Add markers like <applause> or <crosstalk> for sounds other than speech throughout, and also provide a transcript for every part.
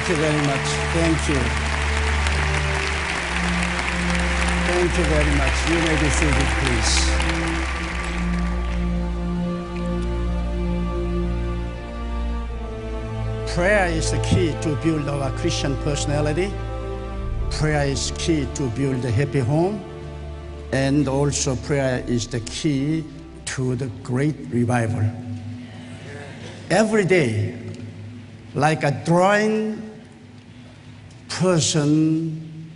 Thank you very much. Thank you. Thank you very much. You may be seated, please. Prayer is the key to build our Christian personality. Prayer is key to build a happy home. And also prayer is the key to the great revival. Every day, like a drawing person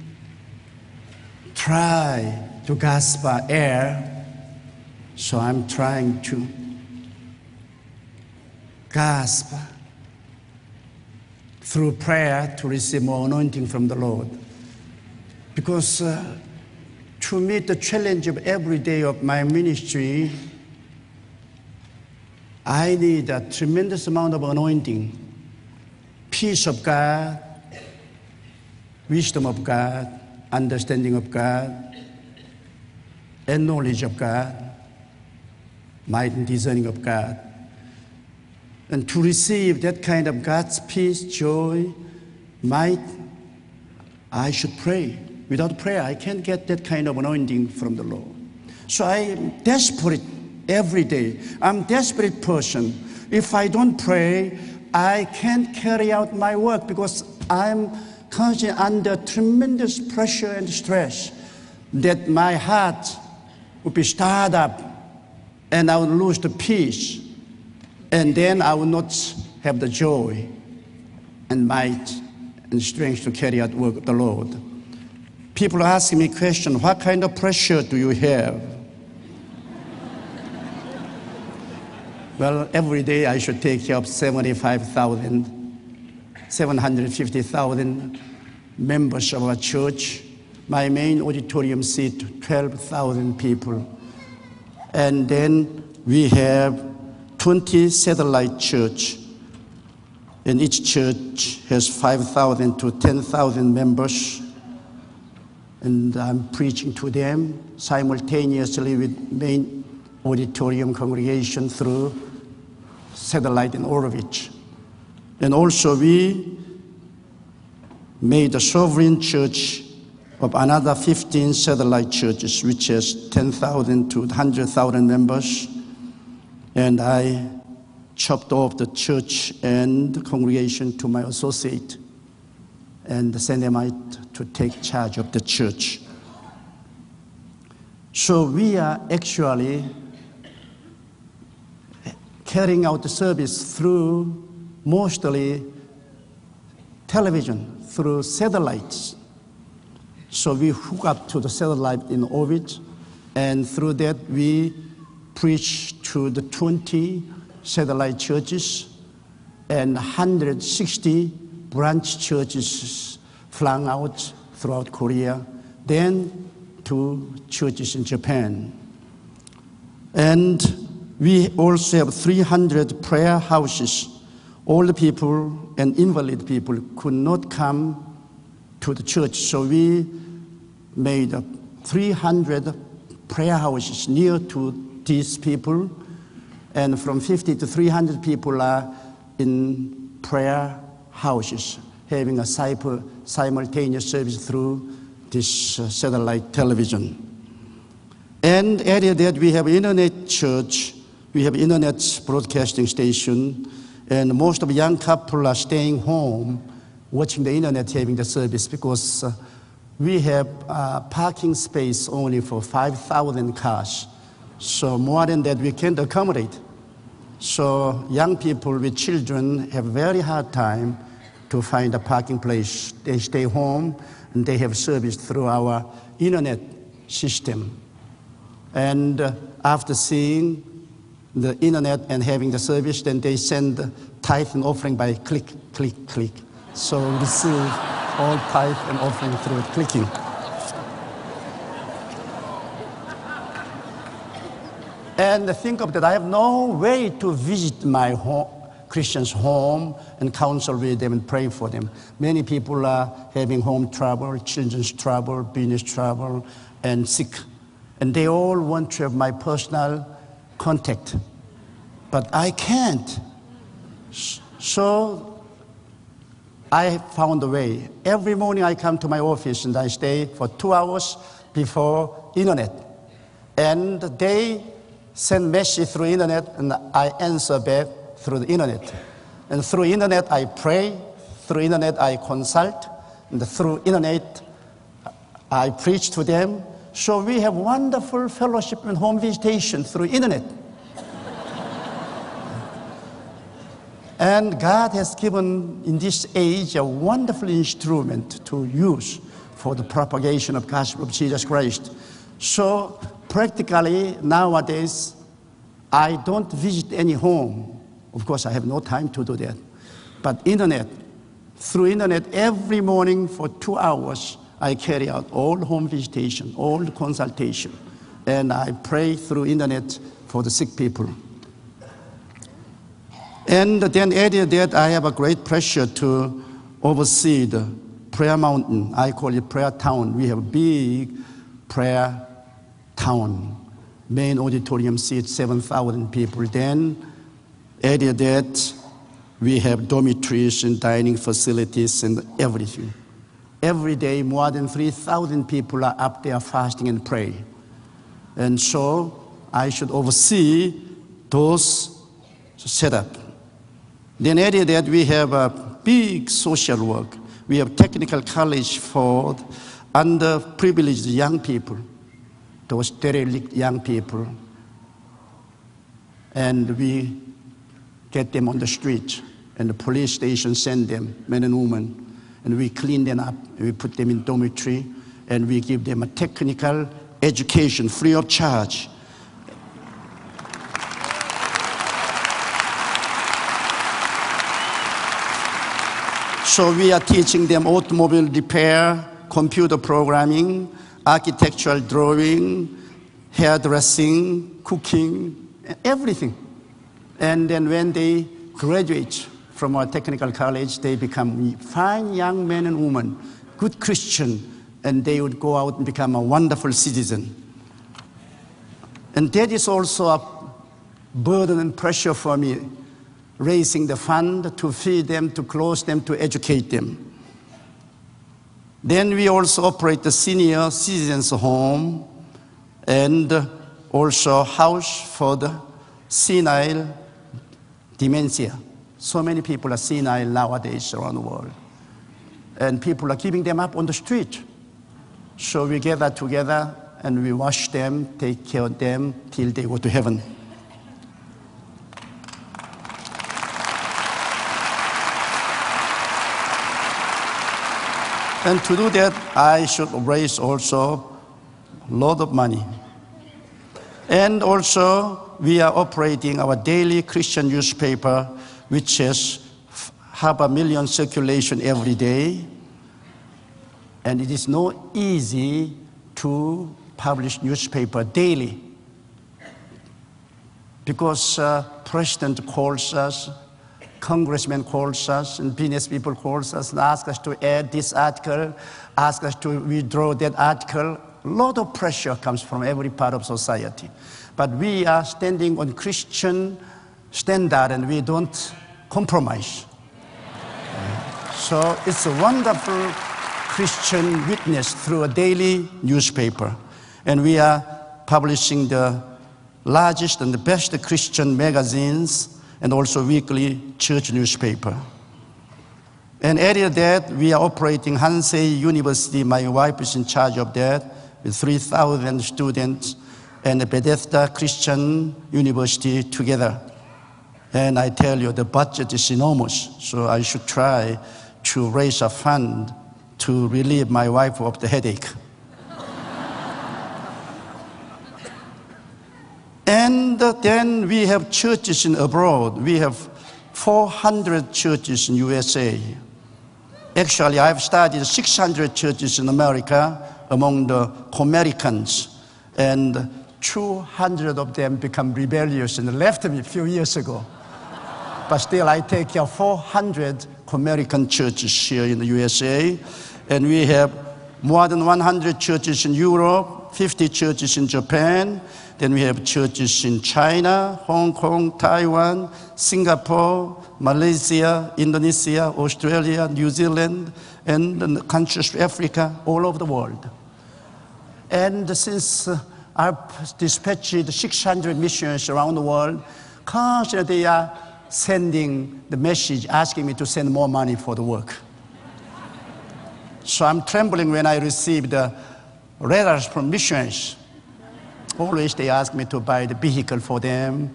try to gasp air. So i'm trying to gasp through prayer to receive more anointing from the lord. Because uh, to meet the challenge of every day of my ministry i need a tremendous amount of anointing peace of God, wisdom of God, understanding of God, and knowledge of God, might and discerning of God. And to receive that kind of God's peace, joy, might, I should pray. Without prayer, I can't get that kind of anointing from the Lord. So I am desperate every day. I'm desperate person. If I don't pray, I can't carry out my work because I'm constantly under tremendous pressure and stress that my heart would be stirred up and I would lose the peace. And then I would not have the joy and might and strength to carry out work of the Lord. People asking me question, what kind of pressure do you have? <laughs> Well, every day I should take care of 75,000, 750,000 members of our church. My main auditorium seat 12,000 people. And then we have 20 satellite church. And each church has 5,000 to 10,000 members. And I'm preaching to them simultaneously with main auditorium congregation through satellite in Orovich. And also we made a sovereign church of another 15 satellite churches, which has 10,000 to 100,000 members. And I chopped off the church and the congregation to my associate and sent them out to take charge of the church. So we are actually carrying out the service through mostly television, through satellites. So we hook up to the satellite in orbit, and through that we preach to the 20 satellite churches and 160 branch churches flung out throughout Korea, then to churches in Japan. And we also have 300 prayer houses. Old people and invalid people could not come to the church, so we made 300 prayer houses near to these people. And from 50 to 300 people are in prayer houses, having a simultaneous service through this uh, satellite television. And area that we have internet church, we have internet broadcasting station, and most of young couple are staying home, watching the internet, having the service because uh, we have uh, parking space only for 5,000 cars. So more than that, we can't accommodate. So young people with children have very hard time to find a parking place. They stay home and they have service through our internet system. And uh, after seeing the internet and having the service, then they send the tithe and offering by click, click, click. So receive all tithe and offering through clicking. And think of that, I have no way to visit my home, Christians' home and counsel with them and pray for them. Many people are having home trouble, children's trouble, business trouble, and sick. And they all want to have my personal contact. But I can't. So I found a way. Every morning I come to my office and I stay for two hours before internet. And they send message through internet and I answer back through the internet. And through internet I pray, through internet I consult, and through internet I preach to them. So we have wonderful fellowship and home visitation through internet. and God has given in this age a wonderful instrument to use for the propagation of gospel of Jesus Christ. So practically nowadays, I don't visit any home. Of course, I have no time to do that. But internet, through internet, every morning for two hours, I carry out all home visitation, all consultation, and I pray through internet for the sick people. And then added that I have a great pressure to oversee the prayer mountain. I call it prayer town. We have a big prayer town. Main auditorium seats 7,000 people. Then added that we have dormitories and dining facilities and everything. Every day, more than 3,000 people are up there fasting and praying. And so I should oversee those setup. Then added that we have a big social work. We have technical college for underprivileged young people, those derelict young people. And we get them on the street, and the police station send them, men and women, and we clean them up, we put them in dormitory, and we give them a technical education free of charge. So we are teaching them automobile repair, computer programming, architectural drawing, hairdressing, cooking, everything. And then when they graduate from our technical college, they become fine young men and women, good Christian, and they would go out and become a wonderful citizen. And that is also a burden and pressure for me, raising the fund to feed them, to clothe them, to educate them. Then we also operate the senior citizens home and also house for the senile dementia. So many people are senile nowadays around the world. And people are giving them up on the street. So we gather together and we wash them, take care of them till they go to heaven. And to do that, I should raise also a lot of money. And also, we are operating our daily Christian newspaper, which has half a million circulation every day. And it is not easy to publish newspaper daily because uh, president calls us, congressman calls us, and business people calls us and ask us to add this article, ask us to withdraw that article. A lot of pressure comes from every part of society. But we are standing on Christian standard and we don't compromise. So it's a wonderful Christian witness through a daily newspaper. And we are publishing the largest and the best Christian magazines and also weekly church newspaper. And added that, we are operating Hansei University. My wife is in charge of that with 3,000 students and Bethesda Christian University together. And I tell you, the budget is enormous, so I should try to raise a fund to relieve my wife of the headache. <laughs> and then we have churches in abroad. We have 400 churches in USA. Actually, I've studied 600 churches in America among the Americans, and 200 of them become rebellious and left me a few years ago. But still, I take care of 400 American churches here in the USA, and we have more than 100 churches in Europe, 50 churches in Japan, Then we have churches in China, Hong Kong, Taiwan, Singapore, Malaysia, Indonesia, Australia, New Zealand, and countries of Africa, all over the world. And since uh, I've dispatched 600 missions around the world, constantly they are sending the message asking me to send more money for the work. so I'm trembling when I receive the letters from missionaries. Always they ask me to buy the vehicle for them,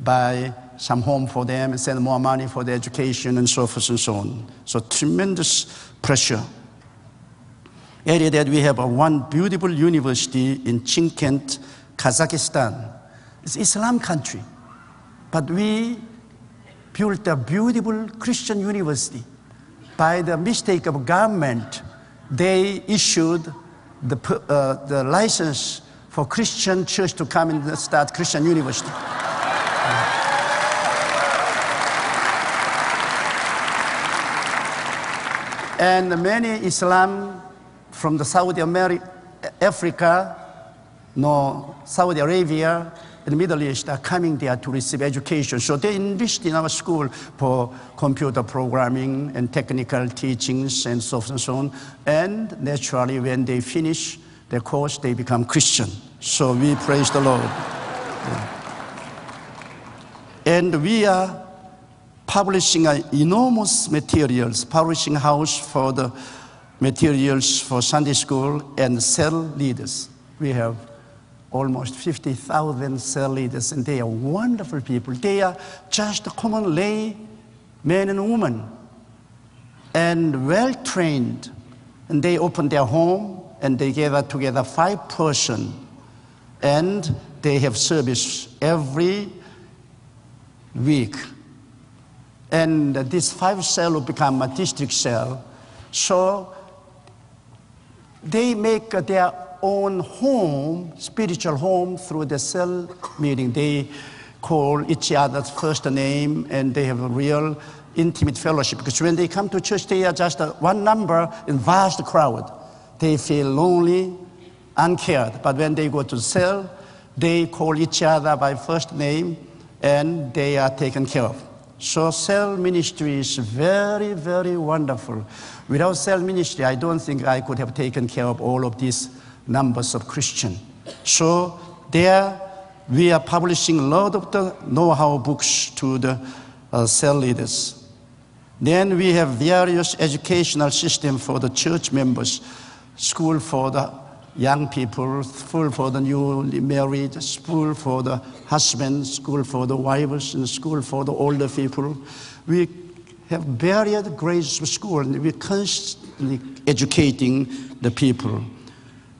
buy some home for them, and send more money for their education and so forth and so on. So tremendous pressure. Area that we have one beautiful university in Chimkent, Kazakhstan. It's Islam country. But we built a beautiful Christian university. By the mistake of government, they issued the, uh, the license for Christian church to come and start Christian university. and many Islam from the Saudi America, Africa, no, Saudi Arabia, and Middle East are coming there to receive education. So they invest in our school for computer programming and technical teachings and so on and so on. And naturally, when they finish their course, they become Christian. So we praise the Lord. Yeah. And we are publishing enormous materials, publishing house for the materials for Sunday school and cell leaders. We have almost 50,000 cell leaders, and they are wonderful people. They are just common lay men and women, and well trained. And they open their home and they gather together five person, and they have service every week. And this five cell will become a district cell. So they make their own home, spiritual home, through the cell meeting. They call each other's first name and they have a real intimate fellowship. Because when they come to church, they are just one number in vast crowd. They feel lonely, uncared. But when they go to cell, they call each other by first name and they are taken care of. So cell ministry is very, very wonderful. Without cell ministry, I don't think I could have taken care of all of these numbers of Christians. So there we are publishing a lot of the know-how books to the uh, cell leaders. Then we have various educational system for the church members, school for the young people, school for the newly married, school for the husbands, school for the wives, and school for the older people. We have various grades of school, and we're constantly educating the people.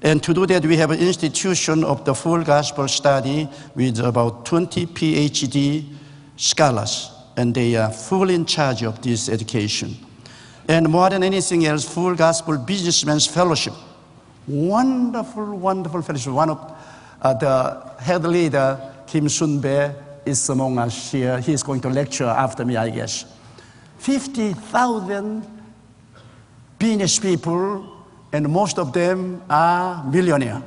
And to do that, we have an institution of the full gospel study with about 20 PhD scholars, and they are fully in charge of this education. And more than anything else, full gospel businessmen's fellowship. Wonderful, wonderful fellowship. One of uh, the head leader, Kim Sun-bae, is among us here. He is going to lecture after me, I guess. 50,000 business people and most of them are millionaire.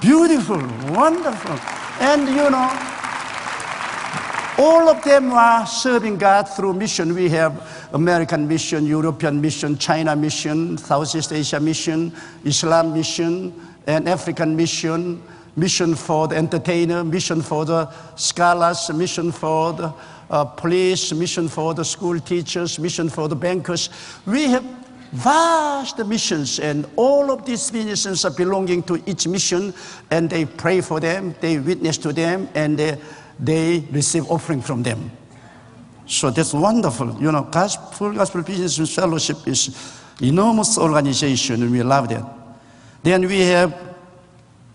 Beautiful, wonderful. And you know, all of them are serving God through mission. We have American mission, European mission, China mission, Southeast Asia mission, Islam mission, and African mission, mission for the entertainer, mission for the scholars, mission for the uh, police, mission for the school teachers, mission for the bankers. We have vast missions, and all of these missions are belonging to each mission, and they pray for them, they witness to them, and they, they receive offering from them. So that's wonderful. You know, Gospel, Gospel Business Fellowship is enormous organization, and we love that. Then we have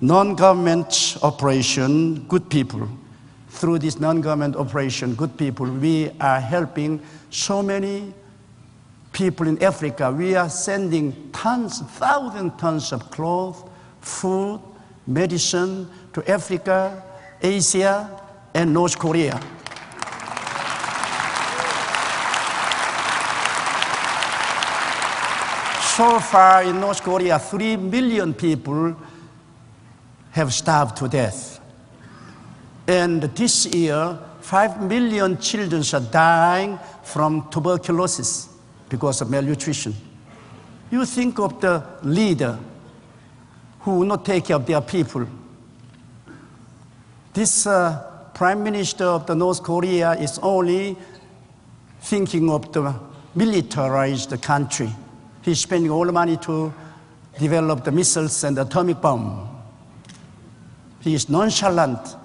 non-government operation, good people. Through this non-government operation, good people, we are helping so many people in Africa, we are sending tons, thousand tons of clothes, food, medicine to Africa, Asia, and North Korea. So far in North Korea, three million people have starved to death. And this year, 5 million children are dying from tuberculosis because of malnutrition. You think of the leader who will not take care of their people. This uh, prime minister of the North Korea is only thinking of the militarized country. He's spending all the money to develop the missiles and the atomic bomb. He is nonchalant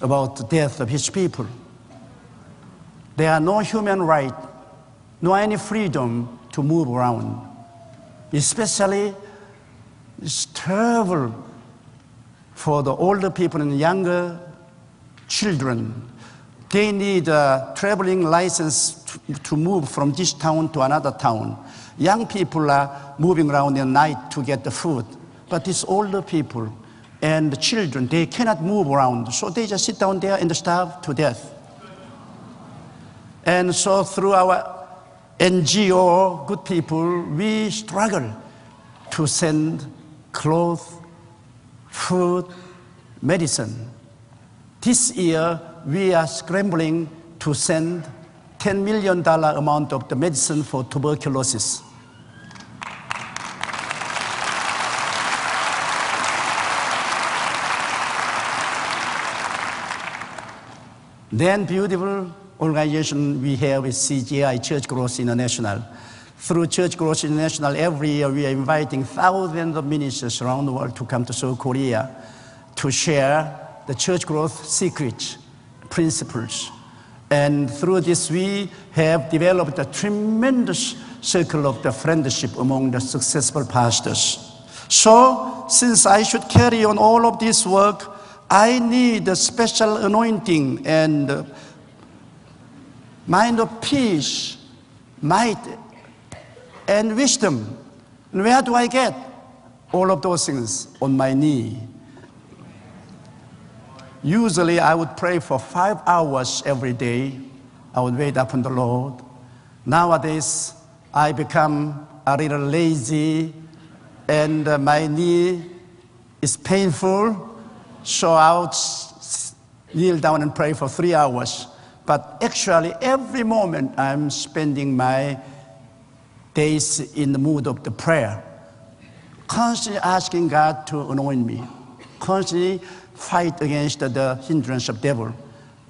about the death of his people. There are no human right, no any freedom to move around. Especially, it's terrible for the older people and younger children. They need a traveling license to, to move from this town to another town. Young people are moving around at night to get the food, but these older people and the children, they cannot move around, so they just sit down there and starve to death. And so through our NGO, good people, we struggle to send clothes, food, medicine. This year, we are scrambling to send $10 million amount of the medicine for tuberculosis. Then beautiful organization we have is CGI, Church Growth International. Through Church Growth International, every year we are inviting thousands of ministers around the world to come to South Korea to share the church growth secrets, principles. And through this, we have developed a tremendous circle of the friendship among the successful pastors. So, since I should carry on all of this work, I need a special anointing and mind of peace, might, and wisdom. And where do I get all of those things? On my knee. Usually, I would pray for five hours every day. I would wait upon the Lord. Nowadays, I become a little lazy and my knee is painful so I would kneel down and pray for three hours. But actually, every moment I'm spending my days in the mood of the prayer, constantly asking God to anoint me, constantly fight against the hindrance of devil.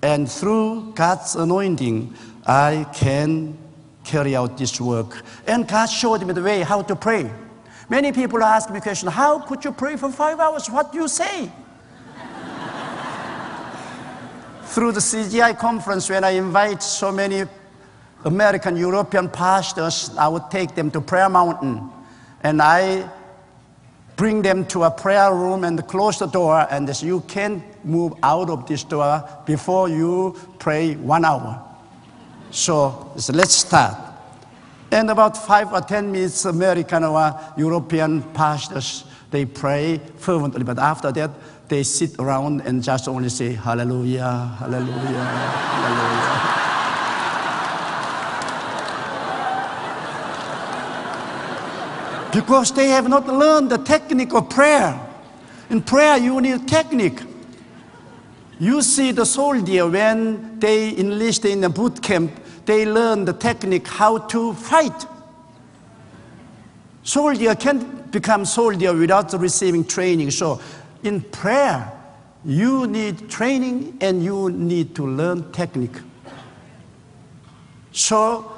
And through God's anointing, I can carry out this work. And God showed me the way how to pray. Many people ask me question, how could you pray for five hours? What do you say? Through the CGI conference, when I invite so many American, European pastors, I would take them to Prayer Mountain. And I bring them to a prayer room and close the door, and you can't move out of this door before you pray one hour. So, so let's start. And about five or ten minutes, American or European pastors, they pray fervently. But after that, they sit around and just only say, Hallelujah, Hallelujah, Hallelujah. because they have not learned the technique of prayer. In prayer, you need technique. You see the soldier when they enlist in a boot camp, they learn the technique how to fight. Soldier can't become soldier without receiving training. So in prayer, you need training and you need to learn technique. So,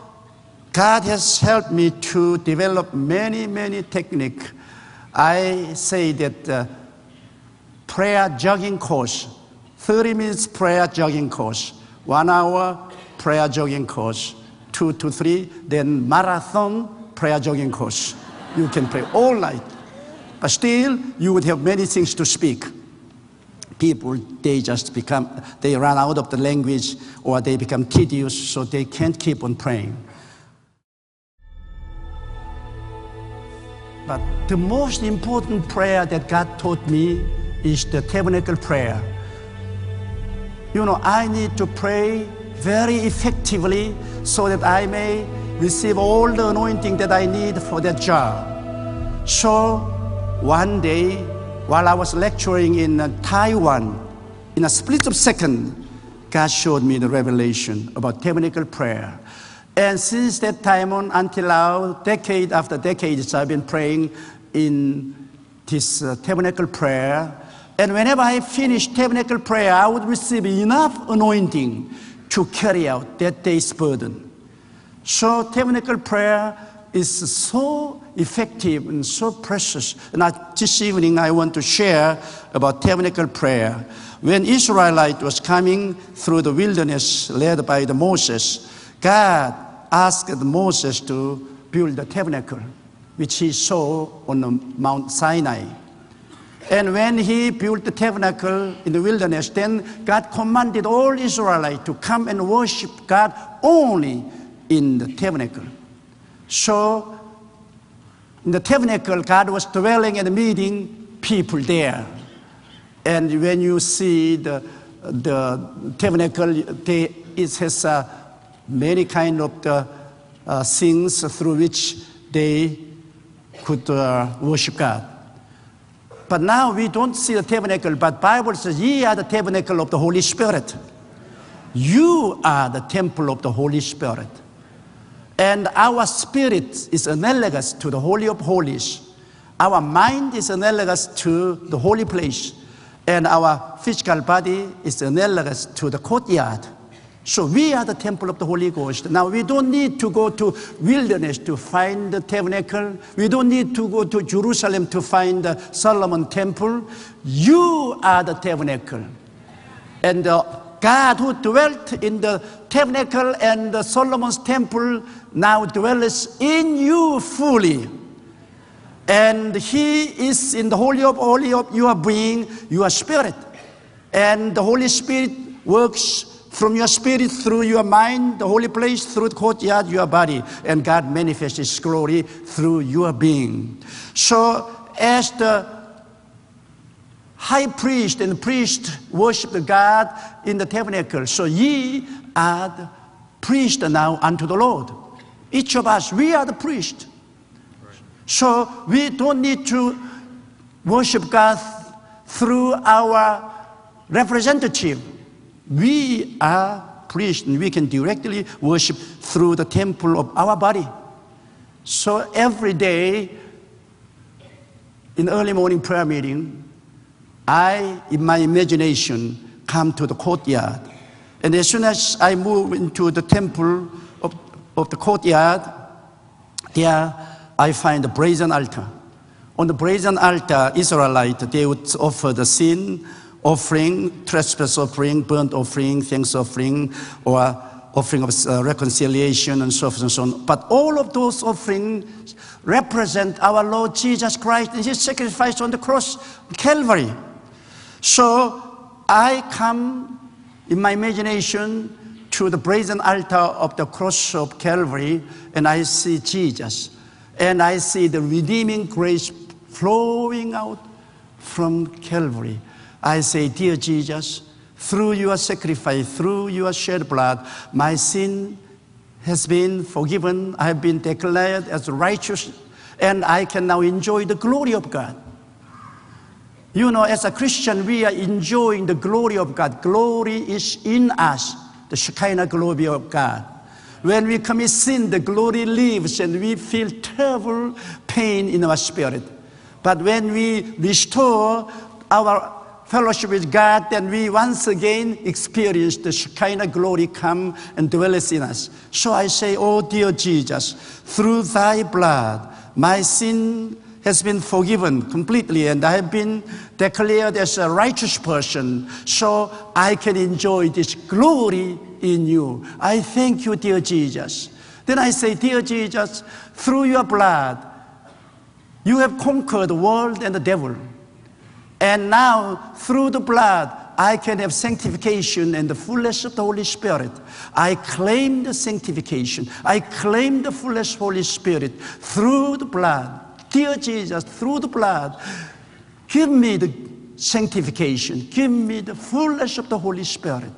God has helped me to develop many, many techniques. I say that uh, prayer jogging course, 30 minutes prayer jogging course, one hour prayer jogging course, two to three, then marathon prayer jogging course. You can pray all night. But still, you would have many things to speak. People, they just become, they run out of the language or they become tedious, so they can't keep on praying. But the most important prayer that God taught me is the tabernacle prayer. You know, I need to pray very effectively so that I may receive all the anointing that I need for that job. So one day, while I was lecturing in uh, Taiwan, in a split of second, God showed me the revelation about tabernacle prayer. And since that time on until now, decade after decades, I've been praying in this uh, tabernacle prayer. And whenever I finish tabernacle prayer, I would receive enough anointing to carry out that day's burden. So tabernacle prayer is so effective and so precious. And I, this evening I want to share about tabernacle prayer. When Israelite was coming through the wilderness led by the Moses, God asked Moses to build the tabernacle, which he saw on the Mount Sinai. And when he built the tabernacle in the wilderness, then God commanded all Israelites to come and worship God only in the tabernacle. So, in the tabernacle, God was dwelling and meeting people there. And when you see the, the tabernacle, they, it has uh, many kind of the, uh, things through which they could uh, worship God. But now we don't see the tabernacle, but Bible says, ye are the tabernacle of the Holy Spirit. You are the temple of the Holy Spirit. And our spirit is analogous to the Holy of Holies. Our mind is analogous to the holy place. And our physical body is analogous to the courtyard. So we are the temple of the Holy Ghost. Now we don't need to go to wilderness to find the tabernacle. We don't need to go to Jerusalem to find the Solomon temple. You are the tabernacle. And the God who dwelt in the tabernacle and Solomon's temple now dwells in you fully. And he is in the holy of holy of your being, your spirit. And the Holy Spirit works from your spirit through your mind, the holy place, through the courtyard, your body. And God manifests His glory through your being. So, as the high priest and priest worship God in the tabernacle, so ye are the priest now unto the Lord. Each of us, we are the priest. So we don't need to worship God through our representative we are priests and we can directly worship through the temple of our body. So every day in early morning prayer meeting, I, in my imagination, come to the courtyard. And as soon as I move into the temple of, the courtyard, there I find the brazen altar. On the brazen altar, Israelite, they would offer the sin offering, trespass offering, burnt offering, thanks offering, or offering of uh, reconciliation and so forth and so on. But all of those offerings represent our Lord Jesus Christ and his sacrifice on the cross, Calvary. So I come in my imagination to the brazen altar of the cross of Calvary and I see Jesus. And I see the redeeming grace flowing out from Calvary. I say, Dear Jesus, through your sacrifice, through your shed blood, my sin has been forgiven. I have been declared as righteous, and I can now enjoy the glory of God. You know, as a Christian, we are enjoying the glory of God. Glory is in us, the Shekinah glory of God. When we commit sin, the glory leaves and we feel terrible pain in our spirit. But when we restore our fellowship with God, then we once again experience the Shekinah glory come and dwells in us. So I say, Oh dear Jesus, through thy blood, my sin has been forgiven completely and I have been declared as a righteous person so I can enjoy this glory in you. I thank you, dear Jesus. Then I say, Dear Jesus, through your blood, you have conquered the world and the devil. And now, through the blood, I can have sanctification and the fullness of the Holy Spirit. I claim the sanctification. I claim the fullness of the Holy Spirit through the blood. Dear Jesus, through the blood, give me the sanctification. Give me the fullness of the Holy Spirit.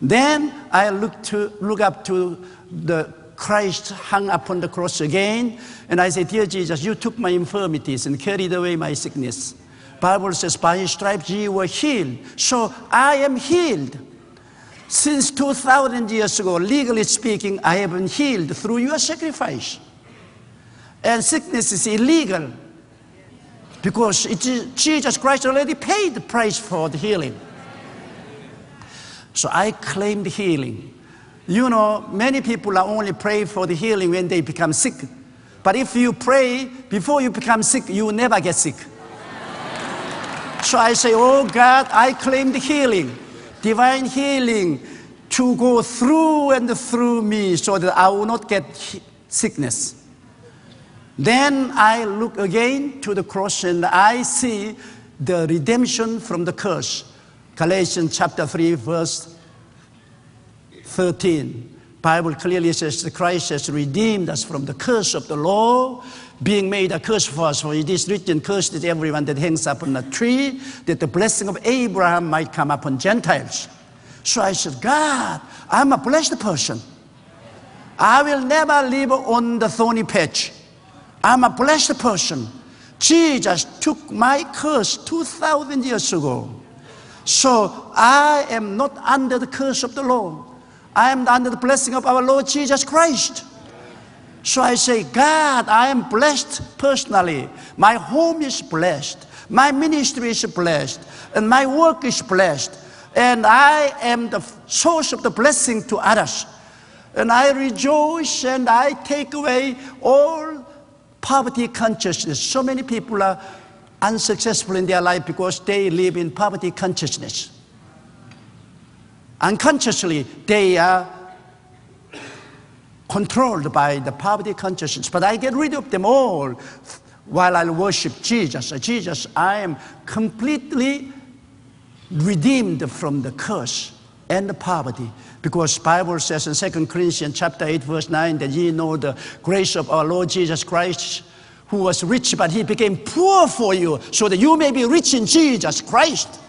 Then I look to look up to the Christ hung upon the cross again, and I say, Dear Jesus, you took my infirmities and carried away my sickness. Bible says, by his stripes ye were healed. So I am healed. Since 2,000 years ago, legally speaking, I have been healed through your sacrifice. And sickness is illegal because Jesus Christ already paid the price for the healing. So I claimed healing. You know, many people are only pray for the healing when they become sick. But if you pray before you become sick, you will never get sick. so I say, Oh God, I claim the healing, divine healing to go through and through me so that I will not get sickness. Then I look again to the cross and I see the redemption from the curse. Galatians chapter 3 verse 13. Bible clearly says that Christ has redeemed us from the curse of the law, being made a curse for us. For it is written, Cursed is everyone that hangs upon a tree, that the blessing of Abraham might come upon Gentiles. So I said, God, I'm a blessed person. I will never live on the thorny patch. I'm a blessed person. Jesus took my curse 2,000 years ago. So I am not under the curse of the law. I am under the blessing of our Lord Jesus Christ. So I say, God, I am blessed personally. My home is blessed. My ministry is blessed. And my work is blessed. And I am the source of the blessing to others. And I rejoice and I take away all poverty consciousness. So many people are unsuccessful in their life because they live in poverty consciousness. Unconsciously, they are controlled by the poverty consciousness. But I get rid of them all while I worship Jesus. Jesus, I am completely redeemed from the curse and the poverty. Because Bible says in 2 Corinthians chapter 8, verse 9, that ye know the grace of our Lord Jesus Christ, who was rich, but he became poor for you, so that you may be rich in Jesus Christ.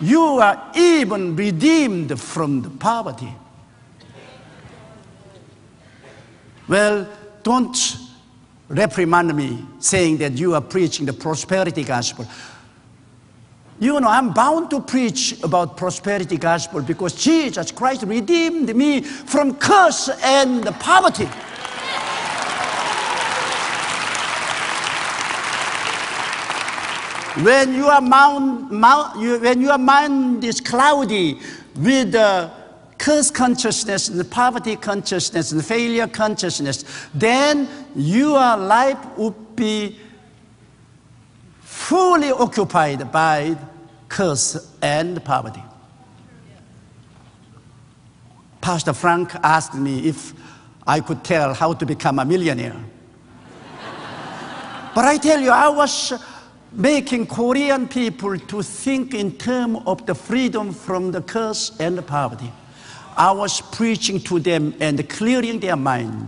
You are even redeemed from the poverty. Well, don't reprimand me saying that you are preaching the prosperity gospel. You know, I'm bound to preach about prosperity gospel because Jesus Christ redeemed me from curse and poverty. When your, mind, when your mind is cloudy with the curse consciousness and poverty consciousness and failure consciousness, then your life would be fully occupied by curse and poverty. Pastor Frank asked me if I could tell how to become a millionaire. <laughs> but I tell you, I was making Korean people to think in terms of the freedom from the curse and the poverty. I was preaching to them and clearing their mind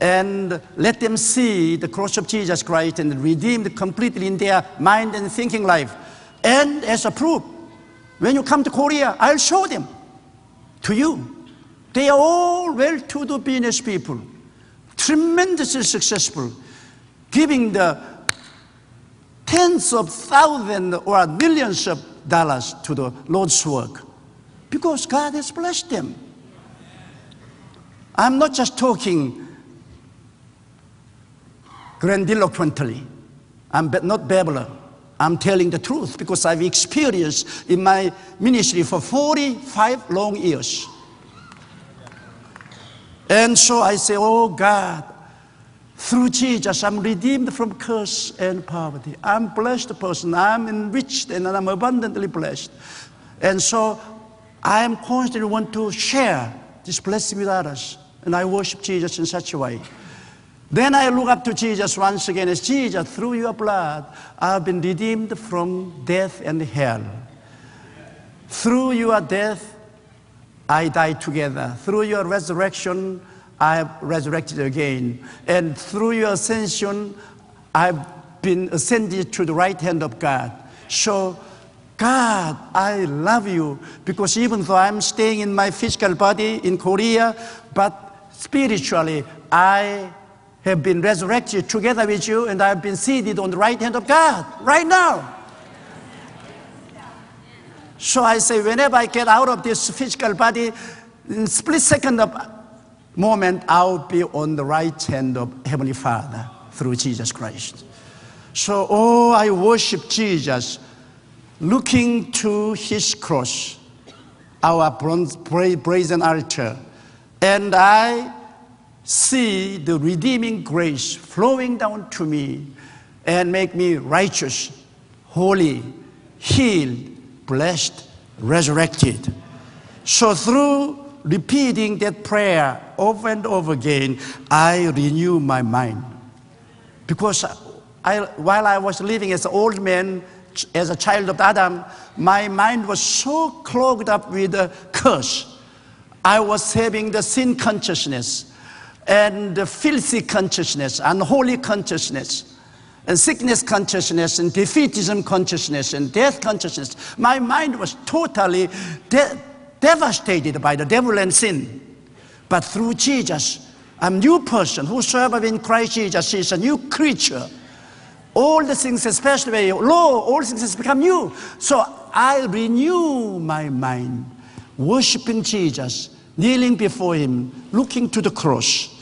and let them see the cross of Jesus Christ and redeemed completely in their mind and thinking life. And as a proof, when you come to Korea, I'll show them to you. They are all well to do business people, tremendously successful, giving the tens of thousands or millions of dollars to the Lord's work because God has blessed them. I'm not just talking grandiloquently, I'm not babbler. I'm telling the truth because I've experienced in my ministry for 45 long years. And so I say, Oh God, through Jesus, I'm redeemed from curse and poverty. I'm blessed person. I'm enriched and I'm abundantly blessed. And so I am constantly want to share this blessing with others. And I worship Jesus in such a way. Then I look up to Jesus once again as Jesus, through your blood, I've been redeemed from death and hell. Through your death, I died together. Through your resurrection, I have resurrected again. And through your ascension, I've been ascended to the right hand of God. So, God, I love you because even though I'm staying in my physical body in Korea, but spiritually, I have been resurrected together with you, and I've been seated on the right hand of God right now. So I say, whenever I get out of this physical body, in split second of moment, I'll be on the right hand of Heavenly Father through Jesus Christ. So, oh, I worship Jesus, looking to His cross, our bronze brazen altar, and I see the redeeming grace flowing down to me and make me righteous, holy, healed, blessed, resurrected. So through repeating that prayer over and over again, I renew my mind. Because I, while I was living as an old man, as a child of Adam, my mind was so clogged up with the curse. I was having the sin consciousness and the filthy consciousness, unholy consciousness and sickness consciousness and defeatism consciousness and death consciousness. My mind was totally de- devastated by the devil and sin. But through Jesus, I'm a new person. Whosoever in Christ Jesus is a new creature. All the things, especially law, all things has become new. So I renew my mind, worshiping Jesus, kneeling before Him, looking to the cross.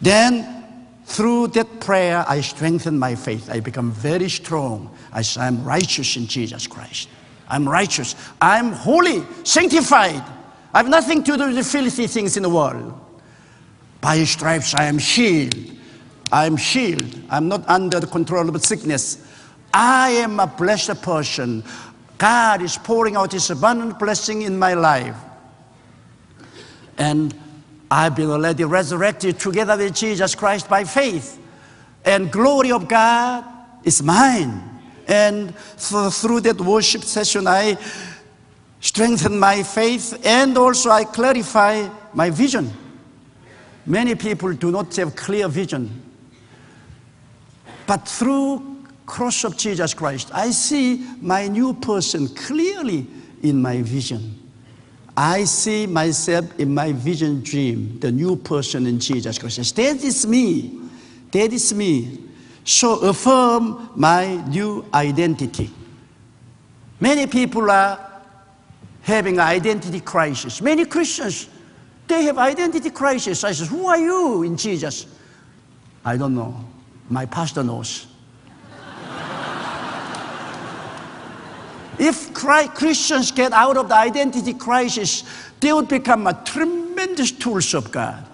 Then through that prayer, I strengthen my faith. I become very strong as I'm righteous in Jesus Christ. I'm righteous. I'm holy, sanctified. I have nothing to do with the filthy things in the world. By his stripes, I am healed. I am healed. I'm not under the control of sickness. I am a blessed person. God is pouring out his abundant blessing in my life. And I've been already resurrected together with Jesus Christ by faith. And glory of God is mine. And through that worship session, I strengthen my faith and also I clarify my vision. Many people do not have clear vision. But through cross of Jesus Christ, I see my new person clearly in my vision. I see myself in my vision dream, the new person in Jesus Christ. That is me. That is me. So affirm my new identity. Many people are having identity crisis. Many Christians, they have identity crisis. I said, who are you in Jesus? I don't know. My pastor knows. If Christians get out of the identity crisis, they would become a tremendous tools of God.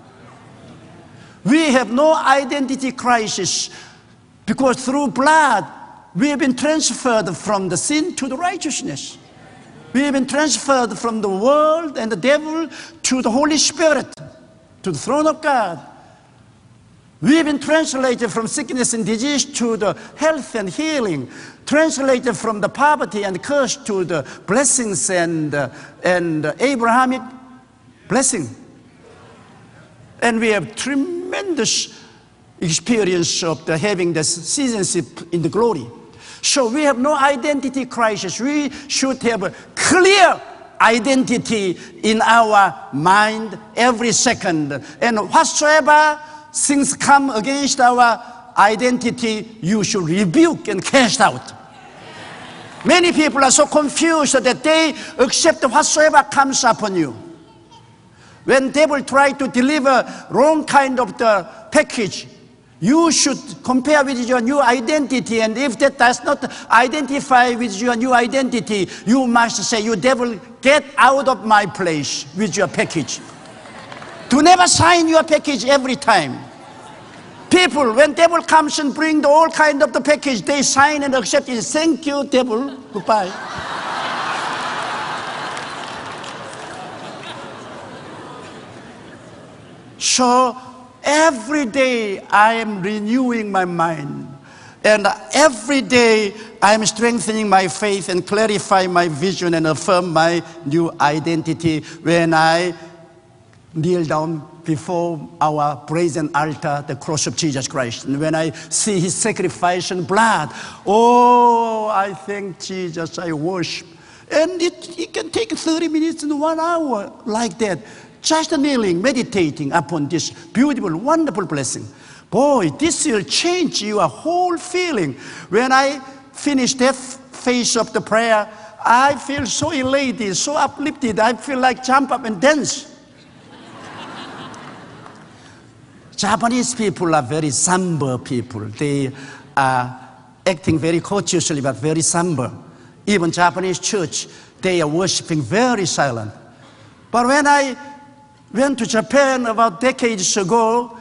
We have no identity crisis because through blood, we have been transferred from the sin to the righteousness. We have been transferred from the world and the devil to the Holy Spirit, to the throne of God. We've been translated from sickness and disease to the health and healing, translated from the poverty and curse to the blessings and, uh, and Abrahamic blessing. And we have tremendous experience of the, having the citizenship in the glory. So we have no identity crisis. We should have a clear identity in our mind every second. And whatsoever things come against our identity, you should rebuke and cast out. Many people are so confused that they accept whatsoever comes upon you. When devil try to deliver wrong kind of the package, you should compare with your new identity, and if that does not identify with your new identity, you must say, You devil, get out of my place with your package. To never sign your package every time. People, when devil comes and bring the all kind of the package, they sign and accept it. Thank you, devil. Goodbye. so every day I am renewing my mind. And every day I am strengthening my faith and clarify my vision and affirm my new identity when I kneel down before our brazen altar, the cross of Jesus Christ. And when I see his sacrifice and blood, oh, I thank Jesus, I worship. And it, it can take 30 minutes and one hour like that, just kneeling, meditating upon this beautiful, wonderful blessing. Boy, this will change your whole feeling. When I finish that phase of the prayer, I feel so elated, so uplifted. I feel like jump up and dance. <laughs> Japanese people are very somber people. They are acting very courteously but very somber. Even Japanese church, they are worshiping very silent. But when I went to Japan about decades ago,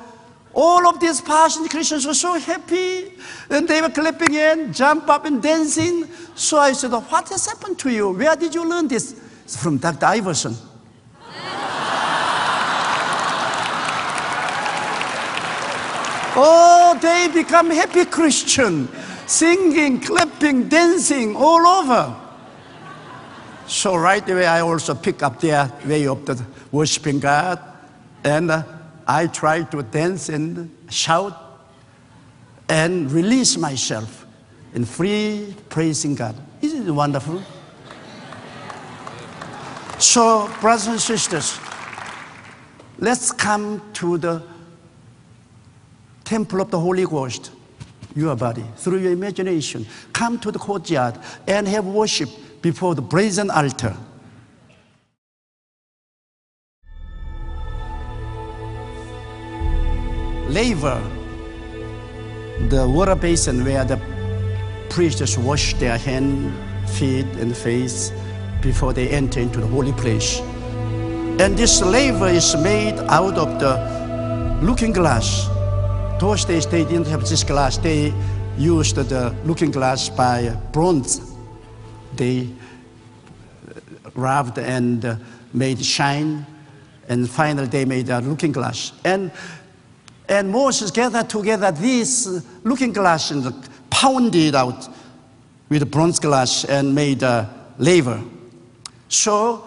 all of these passionate Christians were so happy and they were clapping and jump up and dancing. So I said, What has happened to you? Where did you learn this? It's from Dr. Iverson. <laughs> oh, they become happy Christian, singing, clapping, dancing all over. So right away, I also pick up their way of the worshiping God, and uh, I try to dance and shout and release myself in free praising God. Isn't it wonderful? So, brothers and sisters, let's come to the temple of the Holy Ghost, your body, through your imagination. Come to the courtyard and have worship before the brazen altar. Laver, the water basin where the priests wash their hands, feet, and face before they enter into the holy place. And this laver is made out of the looking glass. Those days they didn't have this glass, they used the looking glass by bronze they rubbed and made shine, and finally they made a looking glass. And, and Moses gathered together this looking glass and pounded out with bronze glass and made a laver. So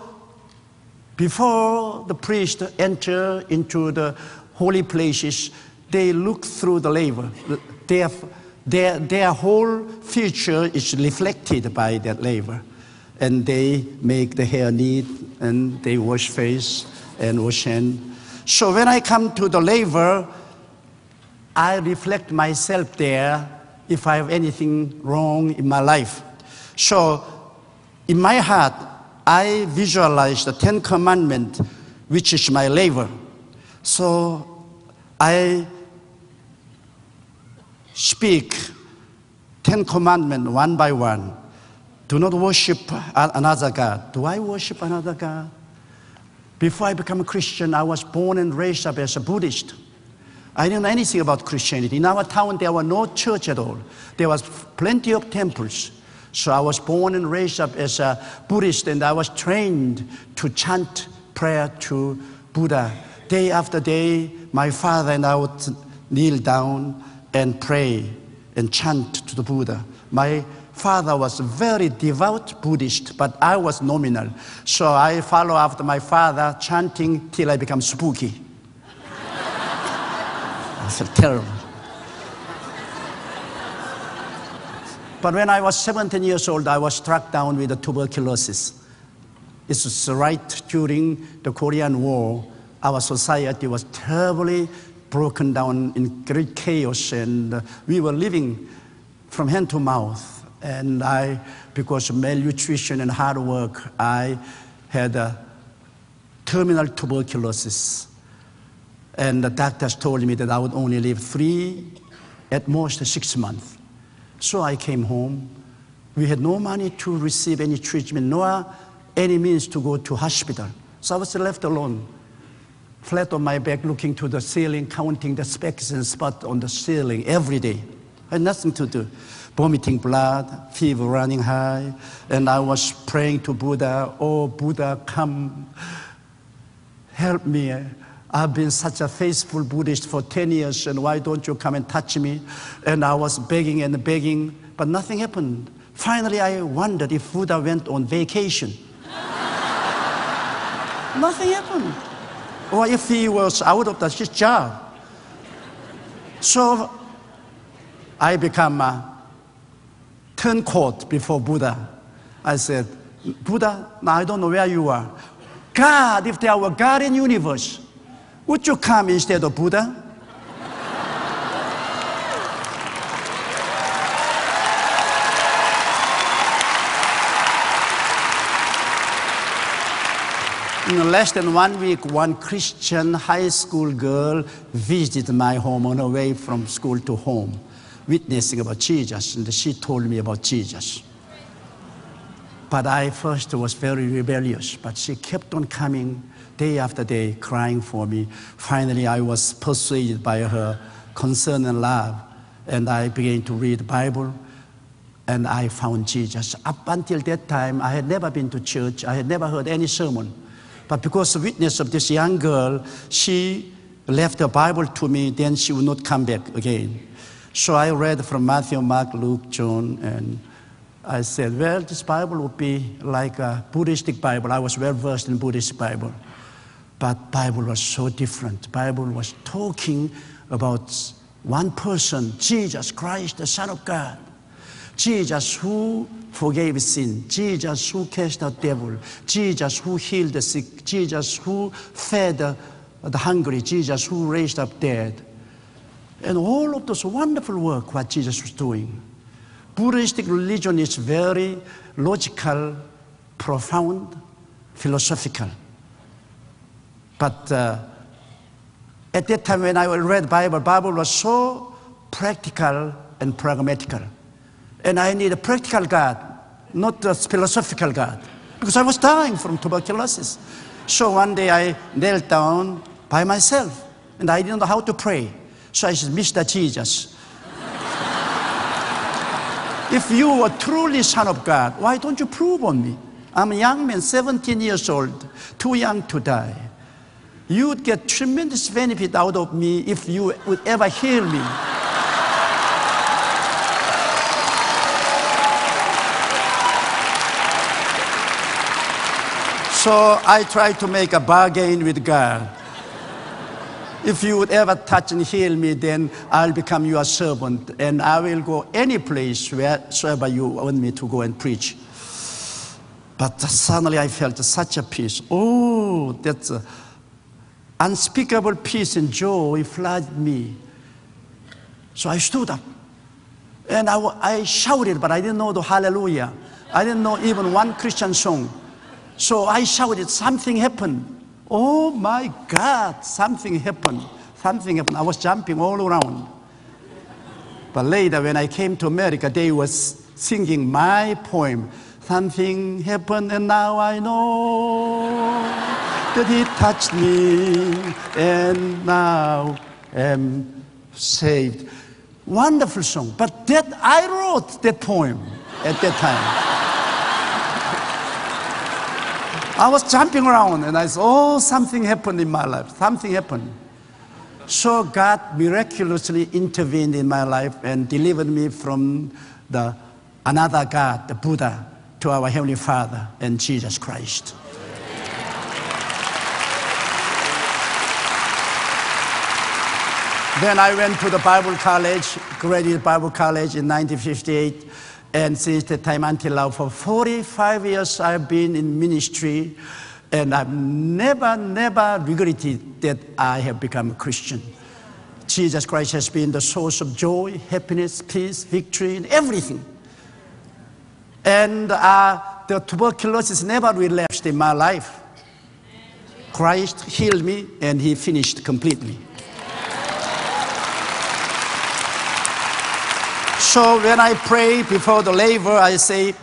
before the priest enter into the holy places, they look through the laver. Their, their, their whole future is reflected by that laver. And they make the hair neat and they wash face and wash hand. So when I come to the laver, I reflect myself there if I have anything wrong in my life. So in my heart, I visualize the Ten Commandments, which is my laver. So I speak Ten Commandments one by one. Do not worship another God. Do I worship another God? Before I became a Christian, I was born and raised up as a Buddhist. I didn't know anything about Christianity. In our town, there were no church at all. There was plenty of temples. So I was born and raised up as a Buddhist, and I was trained to chant prayer to Buddha. Day after day, my father and I would kneel down and pray and chant to the Buddha. My father was very devout Buddhist, but I was nominal. So I follow after my father, chanting till I become spooky. <laughs> That's terrible. But when I was 17 years old, I was struck down with tuberculosis. It was right during the Korean War. Our society was terribly broken down in great chaos, and uh, we were living from hand to mouth. And I, because of malnutrition and hard work, I had a terminal tuberculosis. And the doctors told me that I would only live three, at most six months. So I came home. We had no money to receive any treatment, nor any means to go to hospital. So I was left alone flat on my back, looking to the ceiling, counting the specks and spots on the ceiling every day. I had nothing to do. Vomiting blood, fever running high, and I was praying to Buddha, Oh, Buddha, come, help me. I've been such a faithful Buddhist for 10 years, and why don't you come and touch me? And I was begging and begging, but nothing happened. Finally, I wondered if Buddha went on vacation. <laughs> nothing happened or if he was out of the, his job. So I become a turncoat before Buddha. I said, Buddha, now I don't know where you are. God, if there were God in universe, would you come instead of Buddha? In less than one week, one Christian high school girl visited my home on her way from school to home, witnessing about Jesus, and she told me about Jesus. But I first was very rebellious, but she kept on coming day after day, crying for me. Finally, I was persuaded by her concern and love, and I began to read the Bible, and I found Jesus. Up until that time, I had never been to church. I had never heard any sermon. But because the witness of this young girl, she left the Bible to me, then she would not come back again. So I read from Matthew, Mark, Luke, John, and I said, well, this Bible would be like a Buddhistic Bible. I was well versed in Buddhist Bible. But Bible was so different. Bible was talking about one person, Jesus Christ, the Son of God. Jesus who forgave sin, Jesus who cast out devil, Jesus who healed the sick, Jesus who fed the, the hungry, Jesus who raised up dead. And all of those wonderful work what Jesus was doing. Buddhistic religion is very logical, profound, philosophical. But uh, at that time when I read Bible, Bible was so practical and pragmatical. And I need a practical God, not a philosophical God, because I was dying from tuberculosis. So one day I knelt down by myself, and I didn't know how to pray. So I said, Mr. Jesus, <laughs> if you were truly Son of God, why don't you prove on me? I'm a young man, 17 years old, too young to die. You would get tremendous benefit out of me if you would ever heal me. So I tried to make a bargain with God. If you would ever touch and heal me, then I'll become your servant and I will go any place wheresoever you want me to go and preach. But suddenly I felt such a peace. Oh, that's unspeakable peace and joy flooded me. So I stood up and I, I shouted, but I didn't know the hallelujah. I didn't know even one Christian song. So I shouted, something happened. Oh my God, something happened. Something happened. I was jumping all around. But later, when I came to America, they was singing my poem. Something happened, and now I know that He touched me, and now am saved. Wonderful song. But that I wrote that poem at that time. I was jumping around and I said, Oh, something happened in my life. Something happened. So God miraculously intervened in my life and delivered me from the another God, the Buddha, to our Heavenly Father and Jesus Christ. Then I went to the Bible college, graduate Bible college in 1958. And since that time until now, for 45 years, I've been in ministry, and I've never, never regretted that I have become a Christian. Jesus Christ has been the source of joy, happiness, peace, victory, and everything. And uh, the tuberculosis never relapsed in my life. Christ healed me, and He finished completely. So when I pray before the laver, I say,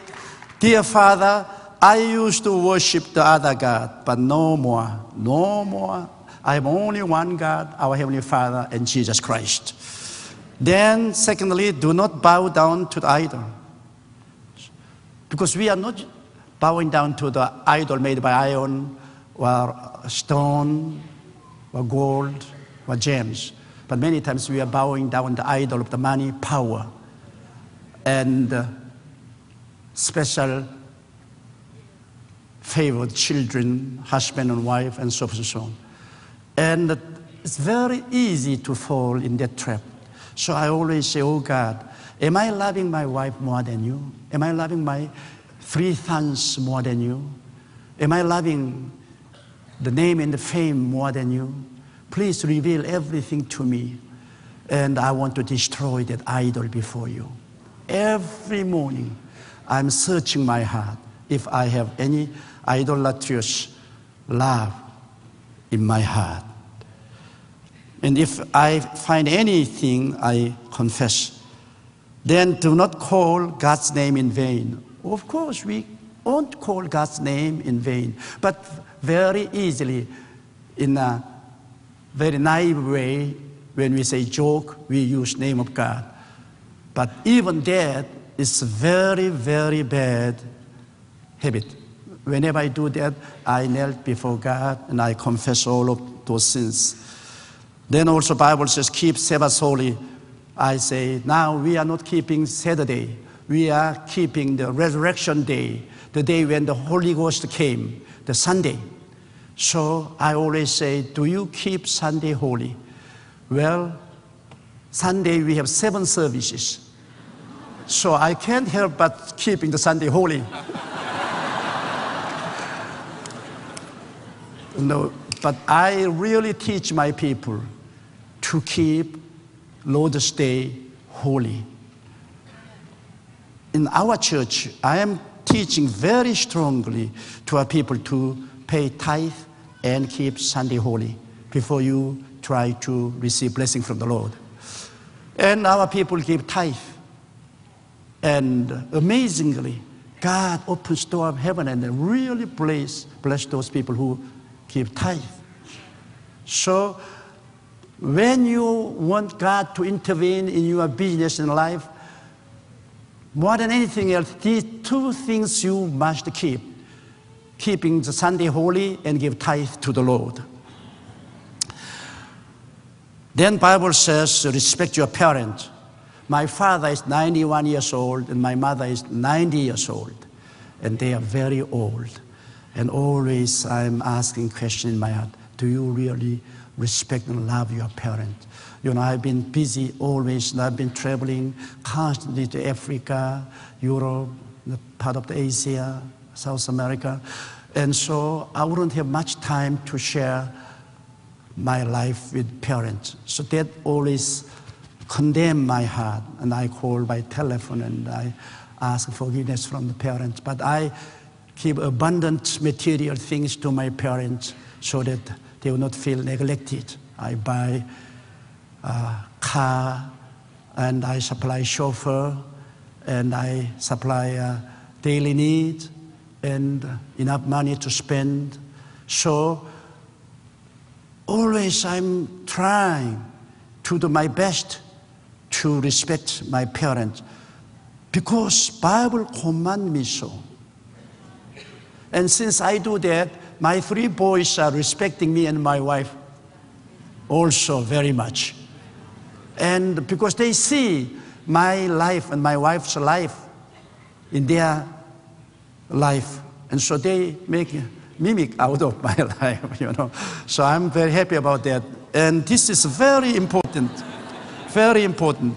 Dear Father, I used to worship the other God, but no more, no more. I have only one God, our Heavenly Father, and Jesus Christ. Then, secondly, do not bow down to the idol. Because we are not bowing down to the idol made by iron or stone or gold or gems. But many times we are bowing down the idol of the money, power, and uh, special favored children, husband and wife, and so on and so on. And it's very easy to fall in that trap. So I always say, Oh God, am I loving my wife more than you? Am I loving my three sons more than you? Am I loving the name and the fame more than you? Please reveal everything to me. And I want to destroy that idol before you. Every morning, I'm searching my heart if I have any idolatrous love in my heart. And if I find anything, I confess. Then do not call God's name in vain. Of course, we won't call God's name in vain, but very easily, in a very naive way, when we say joke, we use name of God. But even that is very, very bad habit. Whenever I do that, I kneel before God and I confess all of those sins. Then also Bible says, keep Sabbath holy. I say, now we are not keeping Saturday. We are keeping the resurrection day, the day when the Holy Ghost came, the Sunday. So I always say, do you keep Sunday holy? Well, Sunday we have seven services. So I can't help but keeping the Sunday holy. no, but I really teach my people to keep Lord's Day holy. In our church, I am teaching very strongly to our people to pay tithe and keep Sunday holy before you try to receive blessing from the Lord. And our people give tithe. And amazingly, God opens door of heaven and really bless, bless those people who give tithe. So when you want God to intervene in your business and life, more than anything else, these two things you must keep keeping the Sunday holy and give tithe to the Lord. Then Bible says respect your parent. My father is 91 years old and my mother is 90 years old. And they are very old. And always I'm asking question in my heart, do you really respect and love your parents? You know, I've been busy always, and I've been traveling constantly to Africa, Europe, part of the Asia, South America. And so I wouldn't have much time to share my life with parents. So that always condemn my heart. And I call by telephone and I ask forgiveness from the parents. But I give abundant material things to my parents so that they will not feel neglected. I buy a car and I supply chauffeur and I supply daily needs and enough money to spend. So always I'm trying to do my best to respect my parents because Bible command me so. And since I do that, my three boys are respecting me and my wife also very much. And because they see my life and my wife's life in their life. And so they make mimic out of my <laughs> life, you know. So I'm very happy about that. And this is very important, very important.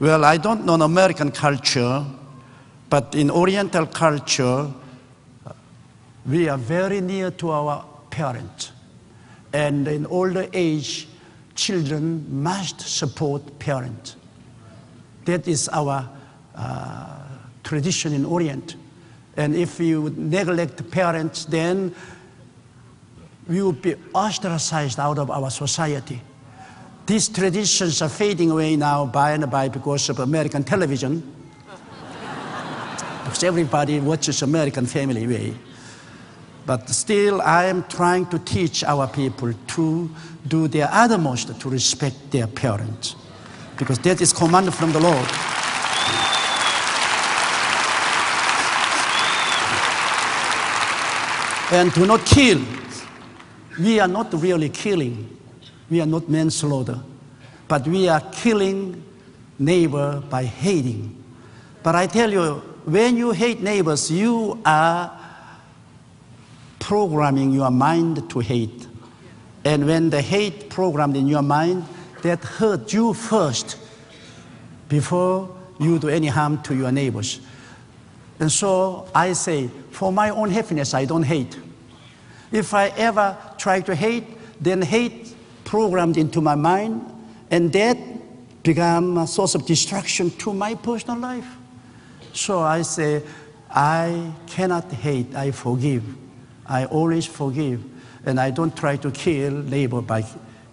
Well, I don't know American culture, but in Oriental culture, we are very near to our parents. And in older age, children must support parents. That is our uh, tradition in Orient. And if you neglect parents, then we will be ostracized out of our society. These traditions are fading away now by and by because of American television. because everybody watches American Family Way. But still, I am trying to teach our people to do their uttermost to respect their parents. Because that is command from the Lord. and do not kill. We are not really killing. We are not manslaughter. But we are killing neighbor by hating. But I tell you, when you hate neighbors, you are programming your mind to hate. And when the hate programmed in your mind, that hurt you first before you do any harm to your neighbors. And so I say, for my own happiness, I don't hate. If I ever try to hate, then hate programmed into my mind, and that became a source of distraction to my personal life. So I say, I cannot hate, I forgive. I always forgive, and I don't try to kill neighbor by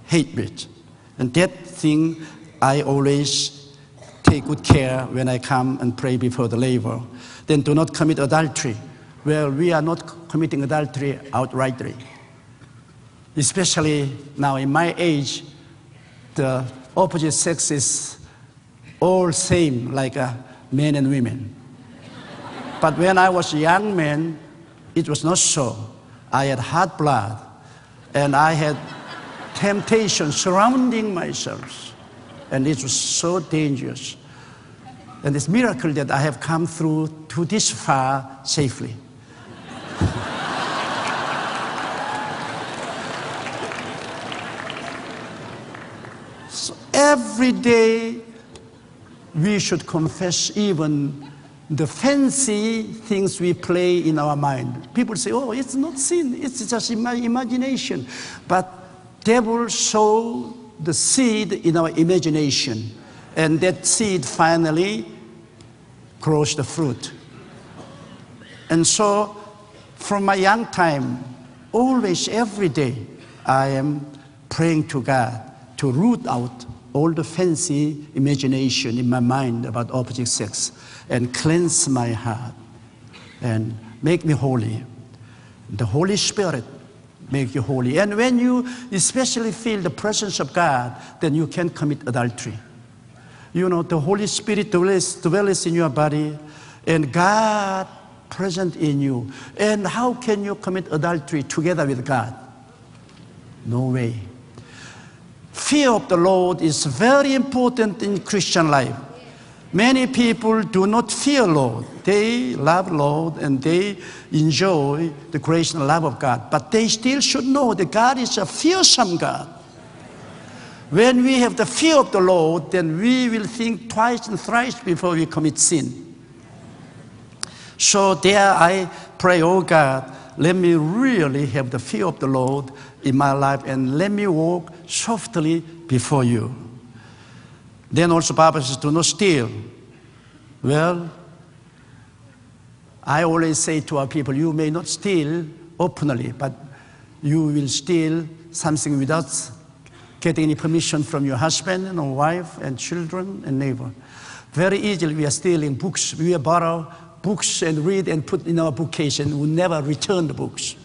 hatred. And that thing I always take good care when I come and pray before the neighbor. Then do not commit adultery. Well, we are not committing adultery outrightly. Especially now in my age, the opposite sex is all same like uh, men and women. but when I was a young man, it was not so. I had hot blood and I had temptation surrounding myself. And it was so dangerous. And it's miracle that I have come through to this far safely. <laughs> so every day we should confess even the fancy things we play in our mind. People say, oh, it's not sin, it's just in imagination. But devil sow the seed in our imagination, and that seed finally grows the fruit. And so, from my young time, always, every day, I am praying to God to root out all the fancy imagination in my mind about object sex and cleanse my heart and make me holy. The Holy Spirit make you holy. And when you especially feel the presence of God, then you can commit adultery. You know, the Holy Spirit dwells, dwells in your body, and God present in you. And how can you commit adultery together with God? No way. Fear of the Lord is very important in Christian life. Many people do not fear Lord. They love Lord and they enjoy the grace and love of God. But they still should know that God is a fearsome God. When we have the fear of the Lord, then we will think twice and thrice before we commit sin. So there I pray, oh God, let me really have the fear of the Lord in my life and let me walk softly before you. Then also Bible says, do not steal. Well, I always say to our people, you may not steal openly, but you will steal something without getting any permission from your husband and wife and children and neighbor. Very easily we are stealing books. We borrow books and read and put in our bookcase and we never return the books.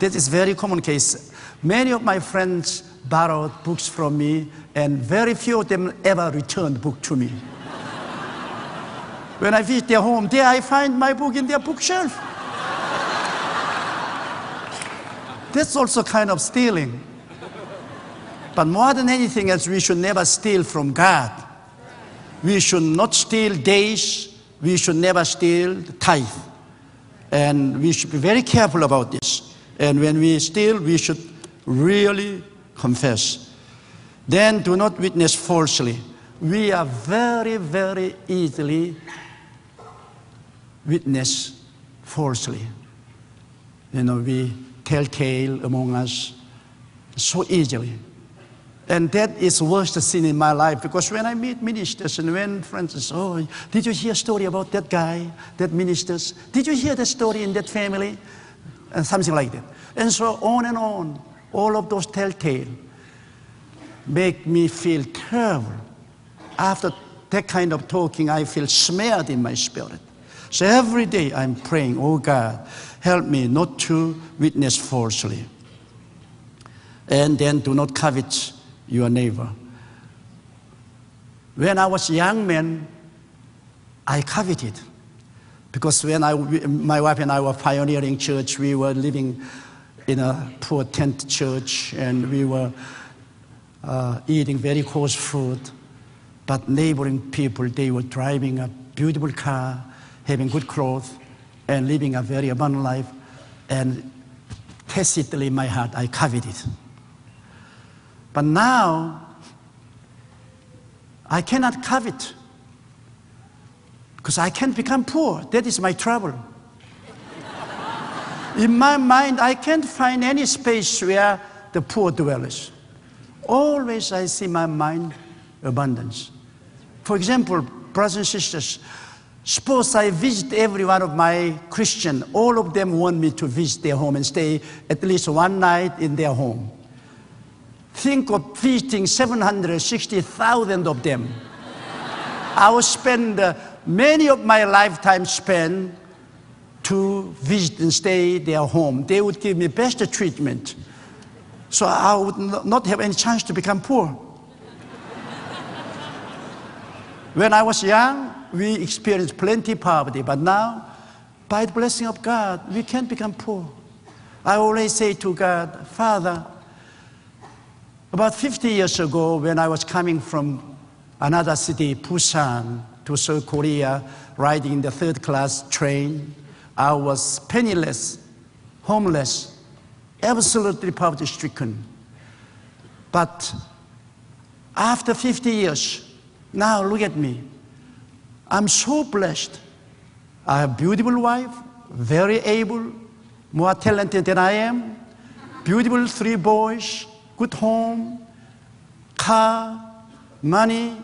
That is very common case. Many of my friends borrowed books from me and very few of them ever returned book to me. when I visit their home, there I find my book in their bookshelf. That's also kind of stealing. But more than anything else, we should never steal from God. We should not steal days. We should never steal the tithe. And we should be very careful about this. And when we steal, we should really confess. Then do not witness falsely. We are very, very easily witness falsely. You know, we tell tale among us so easily. And that is worst sin in my life because when I meet ministers and when friends say, oh, did you hear a story about that guy, that ministers? Did you hear the story in that family? And something like that. And so on and on, all of those telltale make me feel terrible. After that kind of talking, I feel smeared in my spirit. So every day I'm praying, oh God, help me not to witness falsely. And then do not covet your neighbor. When I was a young man, I coveted. Because when I, my wife and I were pioneering church, we were living in a poor tent church and we were uh, eating very coarse food. But neighboring people, they were driving a beautiful car, having good clothes, and living a very abundant life. And tacitly in my heart, I coveted. But now, I cannot covet because I can't become poor. That is my trouble. In my mind, I can't find any space where the poor dwells. Always I see my mind abundance. For example, brothers and sisters, Suppose I visit every one of my Christian, all of them want me to visit their home and stay at least one night in their home. Think of visiting 760,000 of them. I will spend uh, many of my lifetime spent to visit and stay their home. They would give me best treatment. So I would not have any chance to become poor. <laughs> when I was young, we experienced plenty poverty, but now, by the blessing of God, we can become poor. I always say to God, Father, about 50 years ago, when I was coming from another city, Busan, to South Korea, riding the third class train, I was penniless, homeless, absolutely poverty stricken. But after 50 years, now look at me. I'm so blessed. I have a beautiful wife, very able, more talented than I am, beautiful three boys, good home, car, money,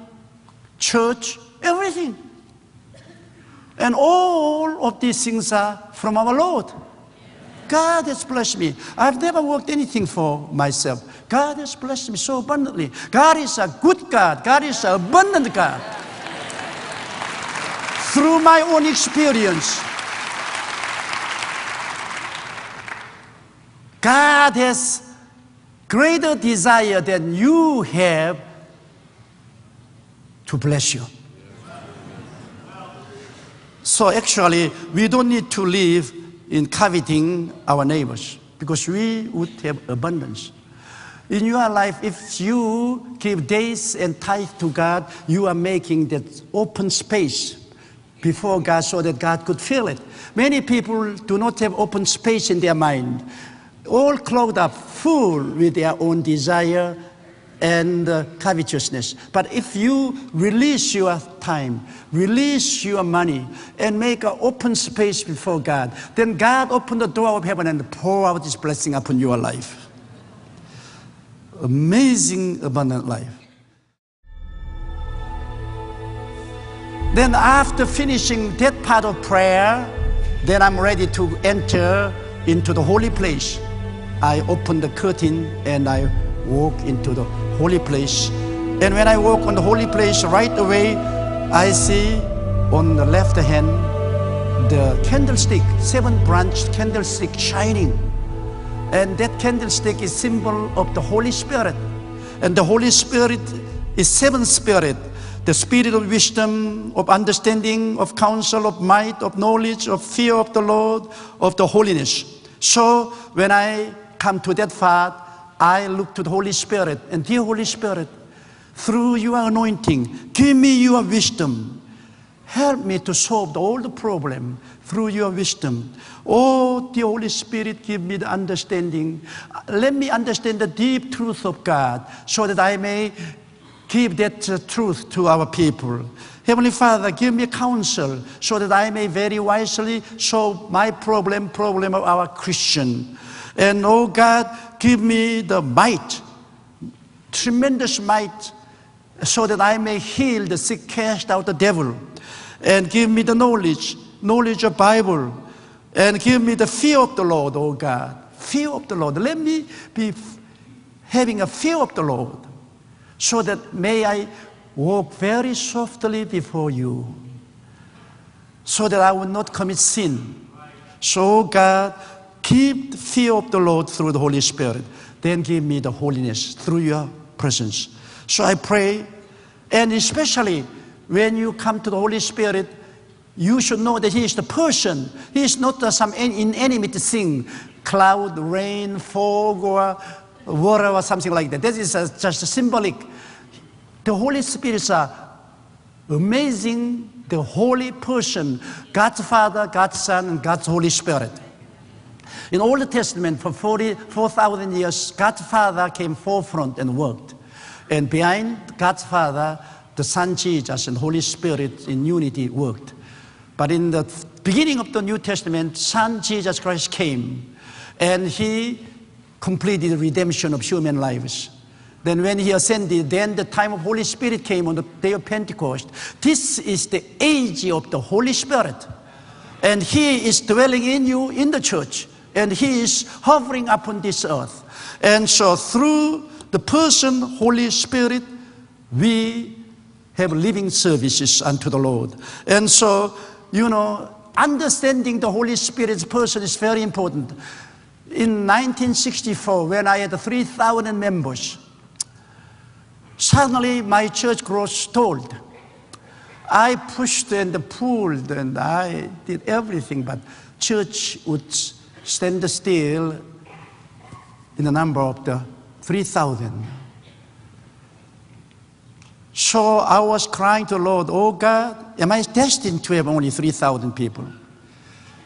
church, everything. And all of these things are from our Lord. God has blessed me. I've never worked anything for myself. God has blessed me so abundantly. God is a good God. God is an abundant God. Through my own experience, God has greater desire than you have to bless you. So actually, we don't need to live in coveting our neighbors because we would have abundance. In your life, if you give days and tithe to God, you are making that open space before God so that God could fill it. Many people do not have open space in their mind, all clogged up, full with their own desire and uh, covetousness. But if you release your time, release your money, and make an open space before God, then God open the door of heaven and pour out His blessing upon your life. Amazing, abundant life. Then, after finishing that part of prayer, then I'm ready to enter into the holy place. I open the curtain and I walk into the holy place. And when I walk on the holy place, right away, I see on the left hand the candlestick, seven branched candlestick shining. And that candlestick is symbol of the Holy Spirit. And the Holy Spirit is seven spirit. The spirit of wisdom, of understanding, of counsel, of might, of knowledge, of fear of the Lord, of the holiness. So when I come to that part, I look to the Holy Spirit, and dear Holy Spirit, through your anointing, give me your wisdom. Help me to solve all the problem through your wisdom. Oh, the Holy Spirit, give me the understanding. Let me understand the deep truth of God so that I may give that uh, truth to our people. Heavenly Father, give me counsel so that I may very wisely solve my problem, problem of our Christian. And oh God, give me the might, tremendous might, so that I may heal the sick, cast out the devil. And give me the knowledge, knowledge of Bible. And give me the fear of the Lord, oh God. Fear of the Lord. Let me be having a fear of the Lord. So that may I walk very softly before you. So that I will not commit sin. So God, Keep the fear of the Lord through the Holy Spirit. Then give me the holiness through your presence. So I pray, and especially when you come to the Holy Spirit, you should know that He is the person. He is not some inanimate thing, cloud, rain, fog, or water, or something like that. This is just symbolic. The Holy Spirit is a amazing, the holy person, God's Father, God's Son, and God's Holy Spirit. In Old Testament, for 4,000 years, God's Father came forefront and worked. And behind God's Father, the Son Jesus and Holy Spirit in unity worked. But in the beginning of the New Testament, Son Jesus Christ came and he completed the redemption of human lives. Then when he ascended, then the time of Holy Spirit came on the day of Pentecost. This is the age of the Holy Spirit. And he is dwelling in you in the church. And he is hovering upon this earth. And so through the person, Holy Spirit, we have living services unto the Lord. And so, you know, understanding the Holy Spirit's person is very important. In 1964, when I had 3,000 members, Suddenly, my church grew stalled. I pushed and pulled and I did everything, but church would stand still in the number of the 3,000. So I was crying to Lord, Oh God, am I destined to have only 3,000 people?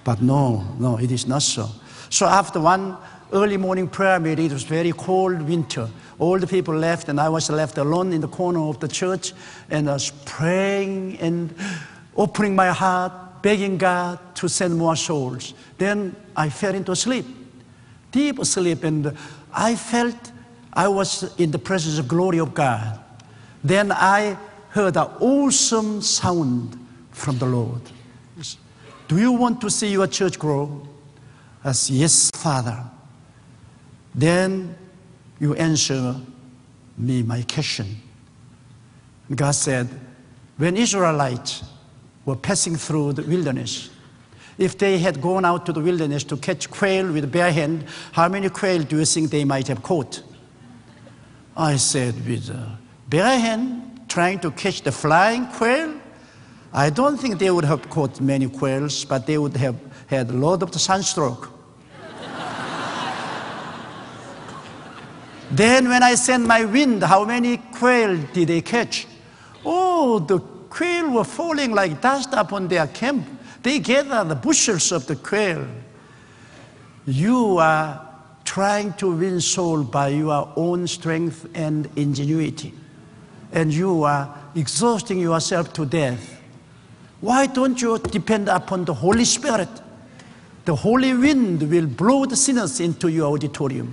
But no, no, it is not so. So after one early morning prayer meeting, it was very cold winter. All the people left, and I was left alone in the corner of the church, and I was praying and opening my heart, begging God to send more souls. Then I fell into sleep, deep sleep, and I felt I was in the presence of glory of God. Then I heard an awesome sound from the Lord. Do you want to see your church grow? I said, Yes, Father. Then you answer me my question. God said, when Israelites were passing through the wilderness, if they had gone out to the wilderness to catch quail with bare hand, how many quail do you think they might have caught? I said, with bare hand, trying to catch the flying quail? I don't think they would have caught many quails, but they would have had a lot of the sunstroke. <laughs> Then when I sent my wind, how many quail did they catch? Oh, the quail were falling like dust upon their camp. They gathered the bushels of the quail. You are trying to win soul by your own strength and ingenuity. And you are exhausting yourself to death. Why don't you depend upon the Holy Spirit? The Holy wind will blow the sinners into your auditorium.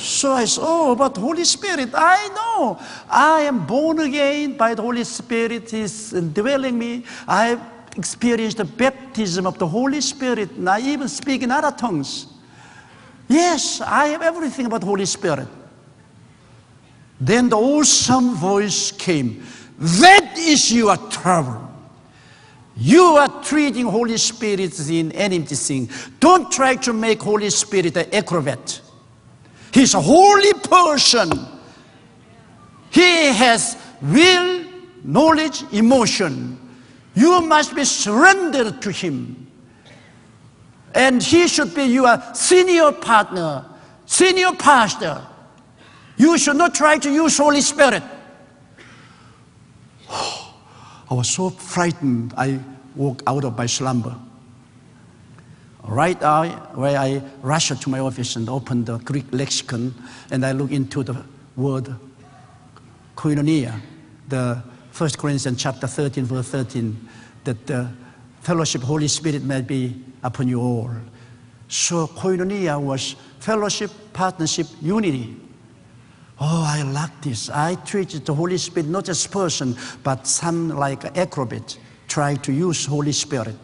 So I said, Oh, but Holy Spirit, I know. I am born again by the Holy Spirit is dwelling me. I experienced the baptism of the Holy Spirit, and I even speak in other tongues. Yes, I have everything about the Holy Spirit. Then the awesome voice came. That is your trouble. You are treating Holy Spirit in empty thing. Don't try to make Holy Spirit an acrobat. He's a holy person. He has will, knowledge, emotion. You must be surrendered to him. And he should be your senior partner, senior pastor. You should not try to use Holy Spirit. <gasps> I was so frightened, I woke out of my slumber. Right eye, where I rushed to my office and opened the Greek lexicon and I look into the word koinonia, the 1 Corinthians chapter 13, verse 13, that the fellowship Holy Spirit may be upon you all. So koinonia was fellowship, partnership, unity. Oh, I like this. I treated the Holy Spirit not as person, but some like acrobat, trying to use Holy Spirit.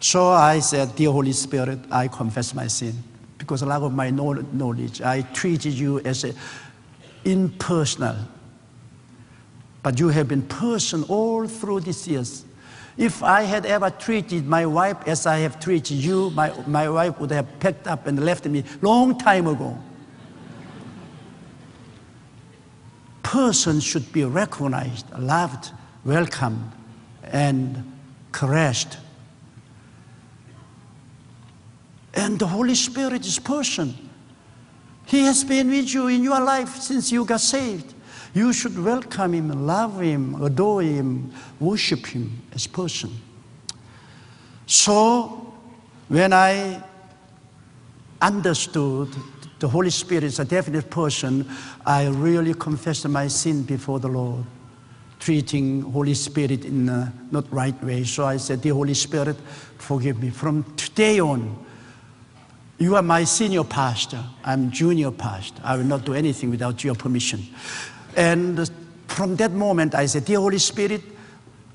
So I said, Dear Holy Spirit, I confess my sin because a lack of my knowledge, I treated you as an impersonal. But you have been person all through these years. If I had ever treated my wife as I have treated you, my, my wife would have packed up and left me long time ago. Person should be recognized, loved, welcomed, and caressed And the Holy Spirit is person. He has been with you in your life since you got saved. You should welcome him, love him, adore him, worship him as person. So when I understood the Holy Spirit is a definite person, I really confessed my sin before the Lord, treating Holy Spirit in a not right way. So I said, Dear Holy Spirit, forgive me. From today on, You are my senior pastor. I'm junior pastor. I will not do anything without your permission. And from that moment, I said, Dear Holy Spirit,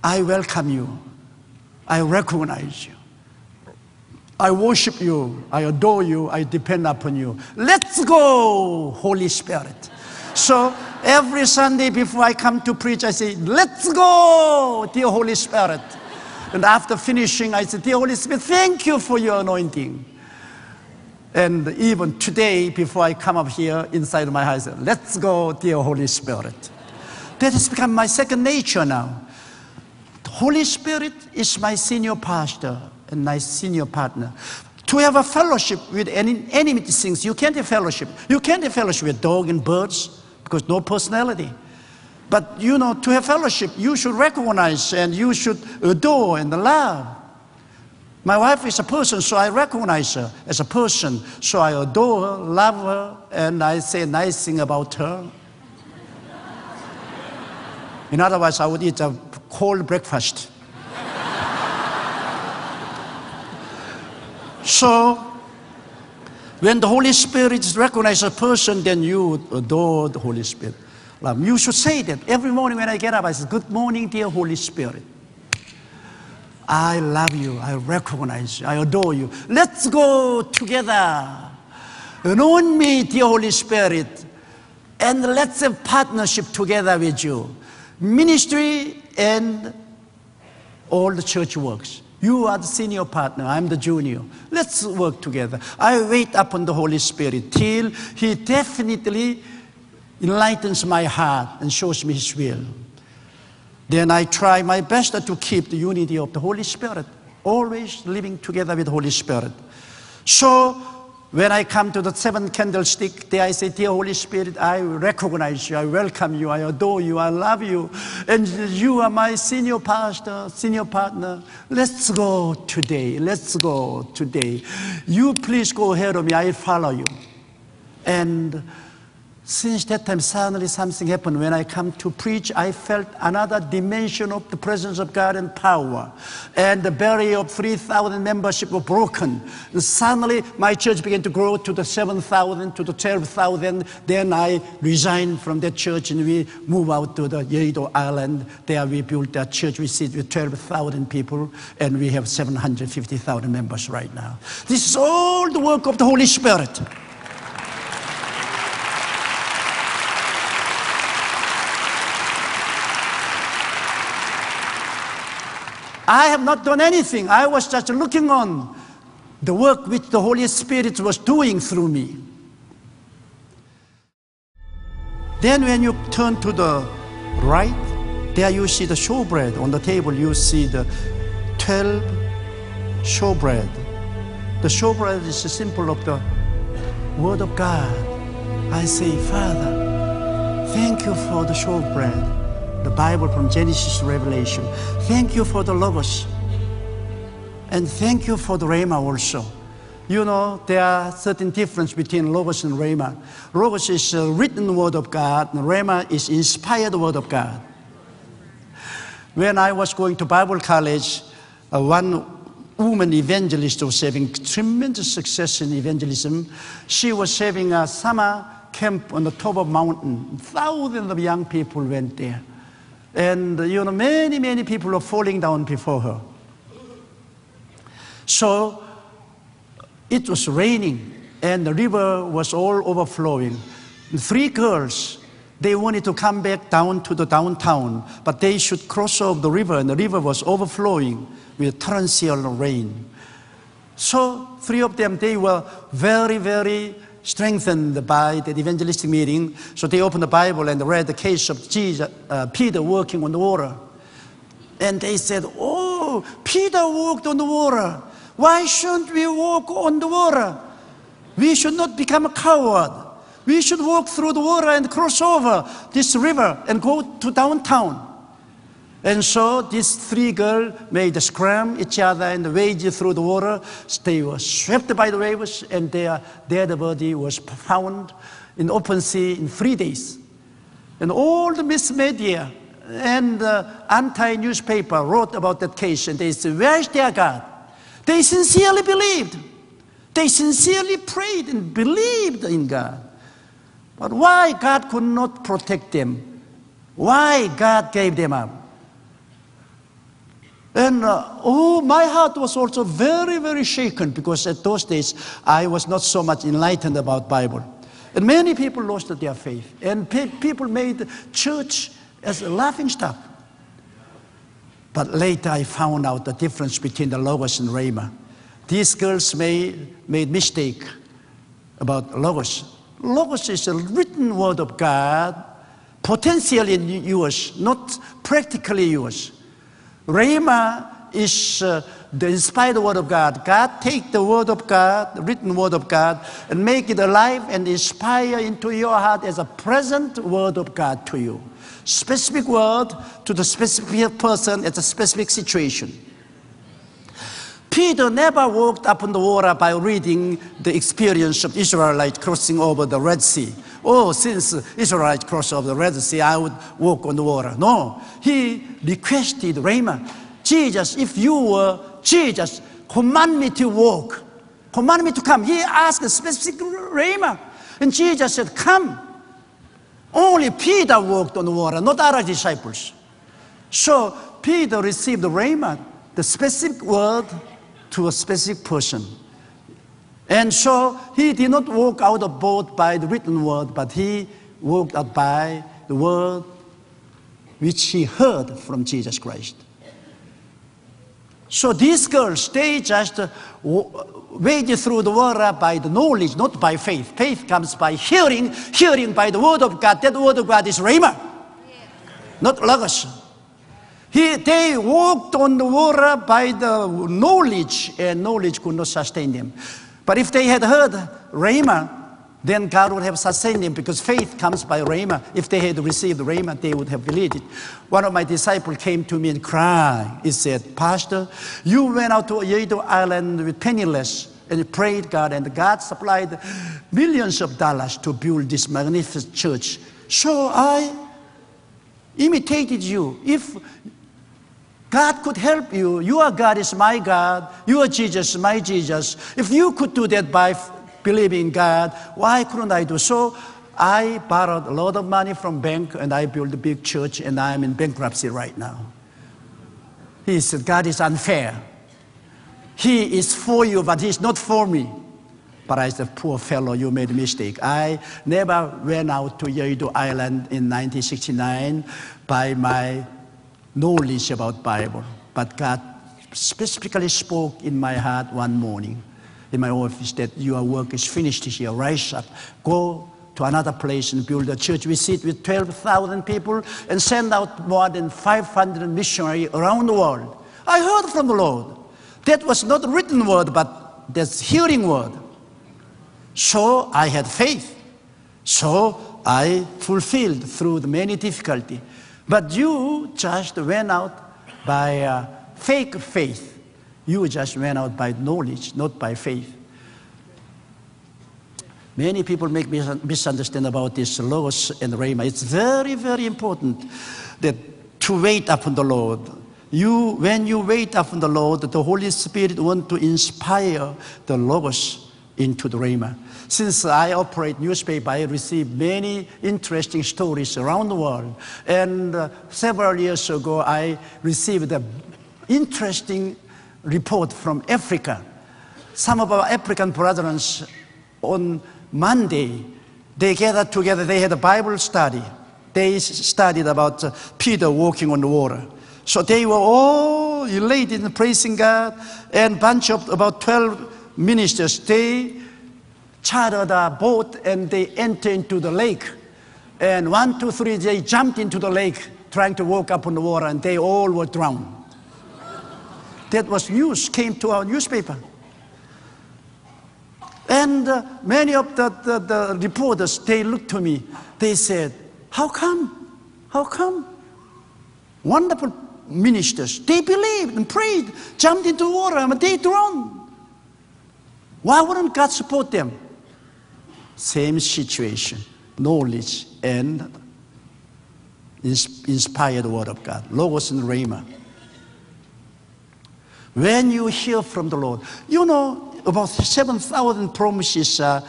I welcome you. I recognize you. I worship you. I adore you. I depend upon you. Let's go, Holy Spirit. So every Sunday before I come to preach, I say, Let's go, dear Holy Spirit. And after finishing, I say, Dear Holy Spirit, thank you for your anointing. And even today, before I come up here inside my house, let's go, dear Holy Spirit. That has become my second nature now. The Holy Spirit is my senior pastor and my senior partner. To have a fellowship with any enemy things, you can't have fellowship. You can't have fellowship with dog and birds because no personality. But you know, to have fellowship, you should recognize and you should adore and love. My wife is a person, so I recognize her as a person. So I adore her, love her, and I say nice thing about her. In other words, I would eat a cold breakfast. so, when the Holy Spirit recognizes a person, then you adore the Holy Spirit. You should say that every morning when I get up, I say, Good morning, dear Holy Spirit. I love you. I recognize you. I adore you. Let's go together. Anoint me, dear Holy Spirit, and let's have partnership together with you. Ministry and all the church works. You are the senior partner, I'm the junior. Let's work together. I wait upon the Holy Spirit till He definitely enlightens my heart and shows me His will. Then I try my best to keep the unity of the Holy Spirit, always living together with the Holy Spirit. So when I come to the seventh candlestick, there I say, Dear Holy Spirit, I recognize you, I welcome you, I adore you, I love you, and you are my senior pastor, senior partner. Let's go today, let's go today. You please go ahead of me, I follow you. And since that time, suddenly something happened. When I come to preach, I felt another dimension of the presence of God and power. And the barrier of 3,000 membership was broken. And suddenly, my church began to grow to the 7,000, to the 12,000. Then I resigned from that church and we moved out to the Yeouido Island. There we built a church. We sit with 12,000 people and we have 750,000 members right now. This is all the work of the Holy Spirit. I have not done anything. I was just looking on the work which the Holy Spirit was doing through me. Then, when you turn to the right, there you see the showbread. On the table, you see the 12 showbread. The showbread is a symbol of the Word of God. I say, Father, thank you for the showbread the Bible from Genesis to Revelation. Thank you for the Logos. And thank you for the Rhema also. You know, there are certain difference between Logos and Rhema. Logos is a written word of God, and Rhema is inspired word of God. When I was going to Bible college, uh, one woman evangelist was having tremendous success in evangelism. She was having a summer camp on the top of mountain. Thousands of young people went there. And you know, many, many people are falling down before her. So it was raining and the river was all overflowing. Three girls, they wanted to come back down to the downtown, but they should cross over the river, and the river was overflowing with torrential rain. So three of them, they were very, very strengthened by the evangelistic meeting. So they opened the Bible and read the case of Jesus, uh, Peter walking on the water. And they said, Oh, Peter walked on the water. Why shouldn't we walk on the water? We should not become a coward. We should walk through the water and cross over this river and go to downtown. And so these three girls made a scram each other and wade through the water. They were swept by the waves, and their dead body was found in open sea in three days. And all the mass media and anti-newspaper wrote about that case, and they said, "Where is their God?" They sincerely believed They sincerely prayed and believed in God. But why God could not protect them? Why God gave them up? And uh, oh, my heart was also very, very shaken because at those days I was not so much enlightened about Bible. And many people lost their faith. And pe- people made church as a laughing stock. But later I found out the difference between the Logos and Rhema. These girls made, made mistake about Logos. Logos is a written word of God, potentially yours, not practically yours. Rhema is uh, the inspired word of God. God take the word of God, the written word of God, and make it alive and inspire into your heart as a present word of God to you. Specific word to the specific person at a specific situation. Peter never walked upon the water by reading the experience of Israelites crossing over the Red Sea. Oh, since Israelites crossed over the Red Sea, I would walk on the water. No, he requested Rhema, Jesus, if you were Jesus, command me to walk, command me to come. He asked a specific Rhema, and Jesus said, Come. Only Peter walked on the water, not other disciples. So Peter received the Rhema, the specific word to a specific person. And so he did not walk out of boat by the written word, but he walked out by the word which he heard from Jesus Christ. So these girls, they just uh, waded through the water by the knowledge, not by faith. Faith comes by hearing, hearing by the word of God. That word of God is Rhema, not Logos. He, they walked on the water by the knowledge, and knowledge could not sustain them. But if they had heard Rhema, then God would have sustained them because faith comes by Rhema. If they had received Rhema, they would have believed it. One of my disciples came to me and cried. He said, Pastor, you went out to Yeouido Island with penniless and prayed God, and God supplied millions of dollars to build this magnificent church. So I imitated you. If God could help you. Your God is my God. Your Jesus is my Jesus. If you could do that by believing in God, why couldn't I do so? I borrowed a lot of money from bank and I built a big church and I'm in bankruptcy right now. He said, God is unfair. He is for you, but he's not for me. But I said, poor fellow, you made a mistake. I never went out to Yeouido Island in 1969 by my knowledge about Bible, but God specifically spoke in my heart one morning in my office that your work is finished here. Rise up, go to another place and build a church. We sit with 12,000 people and send out more than 500 missionaries around the world. I heard from the Lord. That was not written word, but that's hearing word. So I had faith. So I fulfilled through the many difficulty. But you just went out by uh, fake faith. You just went out by knowledge, not by faith. Many people make misunderstand about this Logos and Rhema. It's very, very important that to wait upon the Lord. You, when you wait upon the Lord, the Holy Spirit want to inspire the Logos into the Rhema. Since I operate newspaper, I receive many interesting stories around the world. And uh, several years ago, I received an interesting report from Africa. Some of our African brothers on Monday, they gathered together, they had a Bible study. They studied about uh, Peter walking on the water. So they were all elated and praising God, and bunch of about 12 ministers, they chartered a boat and they entered into the lake. And one, two, three, they jumped into the lake trying to walk up on the water and they all were drowned. That was news, came to our newspaper. And uh, many of the, the, the reporters, they looked to me. They said, how come? How come? Wonderful ministers. They believed and prayed, jumped into water, and they drowned. Why wouldn't God support them? Same situation, knowledge and inspired word of God, Logos and Rhema. When you hear from the Lord, you know, about 7,000 promises are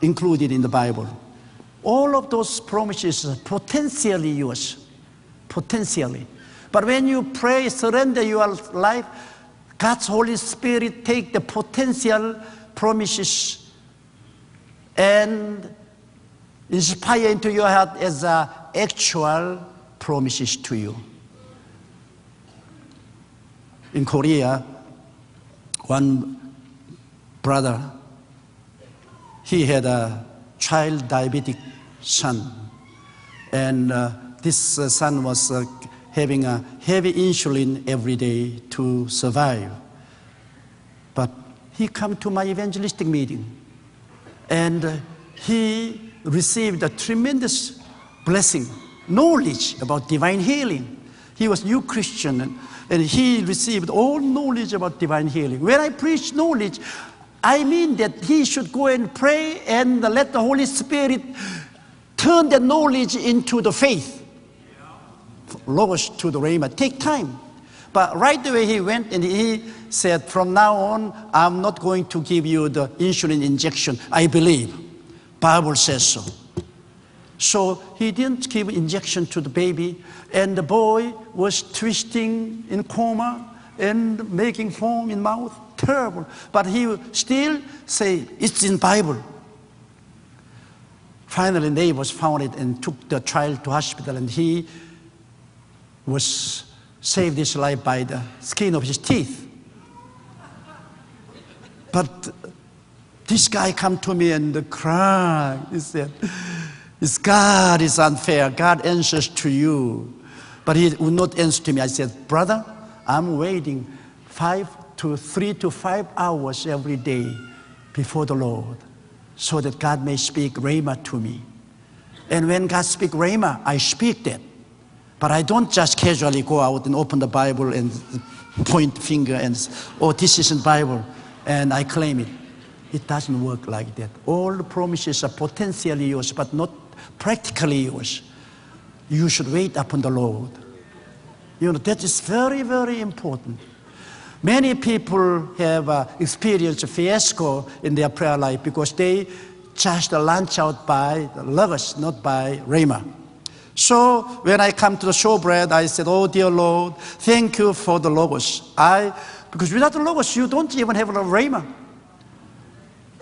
included in the Bible. All of those promises are potentially yours. Potentially. But when you pray, surrender your life, God's Holy Spirit take the potential promises and inspire into your heart as a actual promises to you. In Korea, one brother, he had a child diabetic son. And uh, this uh, son was uh, having a heavy insulin every day to survive. But he come to my evangelistic meeting and he received a tremendous blessing, knowledge about divine healing. He was new Christian and, and he received all knowledge about divine healing. When I preach knowledge, I mean that he should go and pray and let the Holy Spirit turn the knowledge into the faith. Logos to the Rhema. Take time. But right away he went and he said, From now on, I'm not going to give you the insulin injection. I believe. Bible says so. So he didn't give injection to the baby, and the boy was twisting in coma and making foam in mouth. Terrible. But he still say, it's in Bible. Finally, neighbors found it and took the child to hospital, and he was saved his life by the skin of his teeth. But this guy come to me and cried. He said, "This God is unfair. God answers to you, but He would not answer to me." I said, "Brother, I'm waiting five to three to five hours every day before the Lord, so that God may speak Rhema to me. And when God speak Rhema, I speak that." But I don't just casually go out and open the Bible and point finger and, oh, this isn't Bible, and I claim it. It doesn't work like that. All the promises are potentially yours, but not practically yours. You should wait upon the Lord. You know, that is very, very important. Many people have uh, experienced a fiasco in their prayer life because they just launch out by the logos, not by Rhema. So when I come to the showbread, I said, Oh dear Lord, thank you for the logos. I because without the logos, you don't even have a rhema.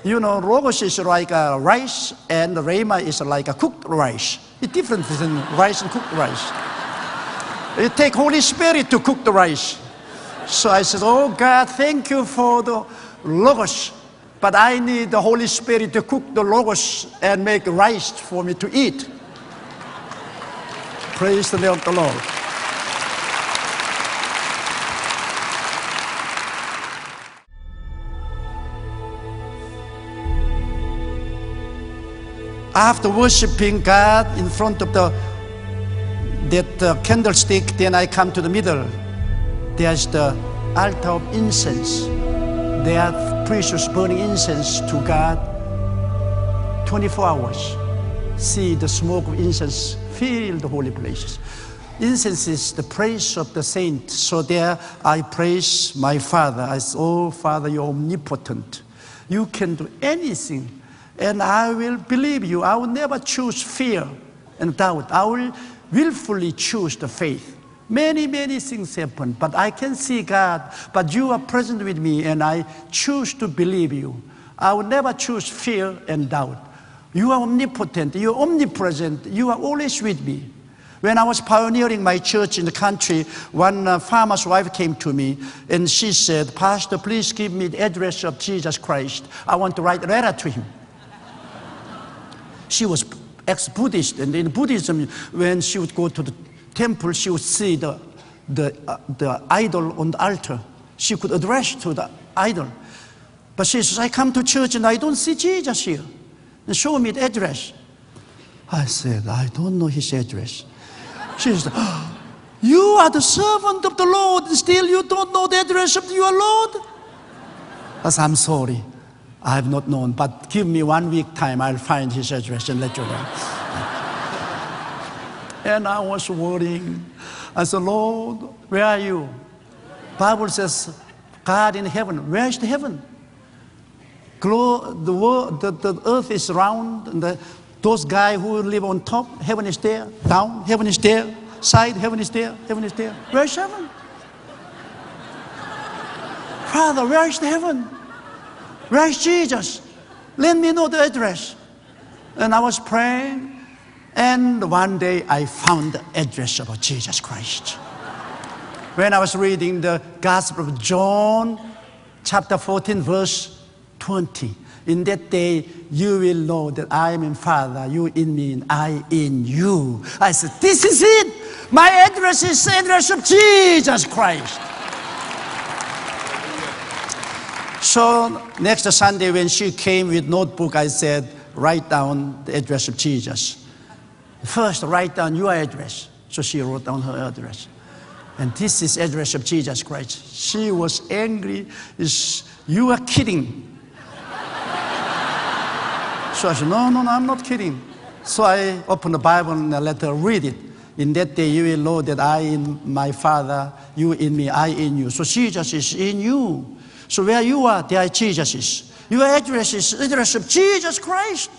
You know, logos is like a rice, and the rhema is like a cooked rice. It's different between rice and cooked rice. It take Holy Spirit to cook the rice. So I said, Oh God, thank you for the logos. But I need the Holy Spirit to cook the logos and make rice for me to eat. Praise the name of the Lord. After worshiping God in front of the that uh, candlestick, then I come to the middle. There's the altar of incense. There are precious burning incense to God 24 hours. See the smoke of incense fill the holy places. Incense is the praise of the saint. So there I praise my Father. I say, Oh, Father, you're omnipotent. You can do anything. And I will believe you. I will never choose fear and doubt. I will willfully choose the faith. Many, many things happen, but I can see God. But you are present with me, and I choose to believe you. I will never choose fear and doubt. You are omnipotent, you are omnipresent, you are always with me. When I was pioneering my church in the country, one uh, farmer's wife came to me and she said, Pastor, please give me the address of Jesus Christ. I want to write a letter to him. she was ex-Buddhist, and in Buddhism, when she would go to the temple, she would see the, the, uh, the idol on the altar. She could address to the idol. But she says, I come to church and I don't see Jesus here and show me the address. I said, I don't know his address. She said, <gasps> You are the servant of the Lord, and still you don't know the address of your Lord? I said, I'm sorry. I have not known, but give me one week time, I'll find his address and let you know. <laughs> and I was worrying. I said, Lord, where are you? Bible says, God in heaven. Where is the heaven? Glo- the, world, the, the earth is round, and the, those guys who live on top, heaven is there, down, heaven is there, side, heaven is there, heaven is there. Where's heaven? Father, where is the heaven? Where is Jesus? Let me know the address. And I was praying, and one day I found the address of Jesus Christ. When I was reading the Gospel of John, chapter 14, verse 20. In that day, you will know that I am in Father, you in me, and I in you. I said, This is it. My address is the address of Jesus Christ. So next Sunday, when she came with notebook, I said, write down the address of Jesus. First, write down your address. So she wrote down her address. And this is address of Jesus Christ. She was angry. You are kidding. So I said, no, no, no, I'm not kidding. So I opened the Bible and I let her read it. In that day you will know that I in my Father, you in me, I in you. So Jesus is in you. So where you are, there Jesus is. Your address is address of Jesus Christ.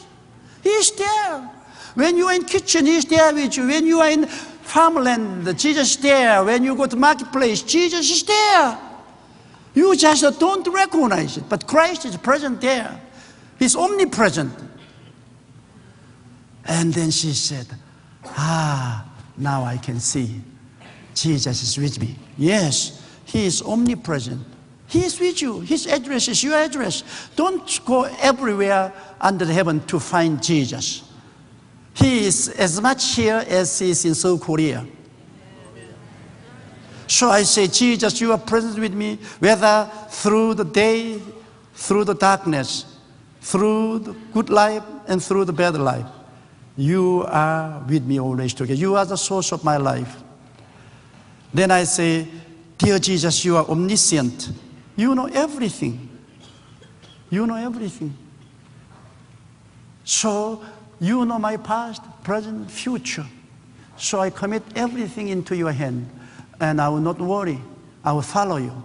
He's there. When you are in kitchen, He's there with you. When you are in farmland, Jesus is there. When you go to marketplace, Jesus is there. You just don't recognize it, but Christ is present there. He's omnipresent. And then she said, Ah, now I can see. Jesus is with me. Yes, He is omnipresent. He is with you. His address is your address. Don't go everywhere under the heaven to find Jesus. He is as much here as he is in South Korea. So I say, Jesus, you are present with me, whether through the day, through the darkness, through the good life, and through the bad life. You are with me always together. You are the source of my life. Then I say, Dear Jesus, you are omniscient. You know everything. You know everything. So you know my past, present, future. So I commit everything into your hand, and I will not worry. I will follow you.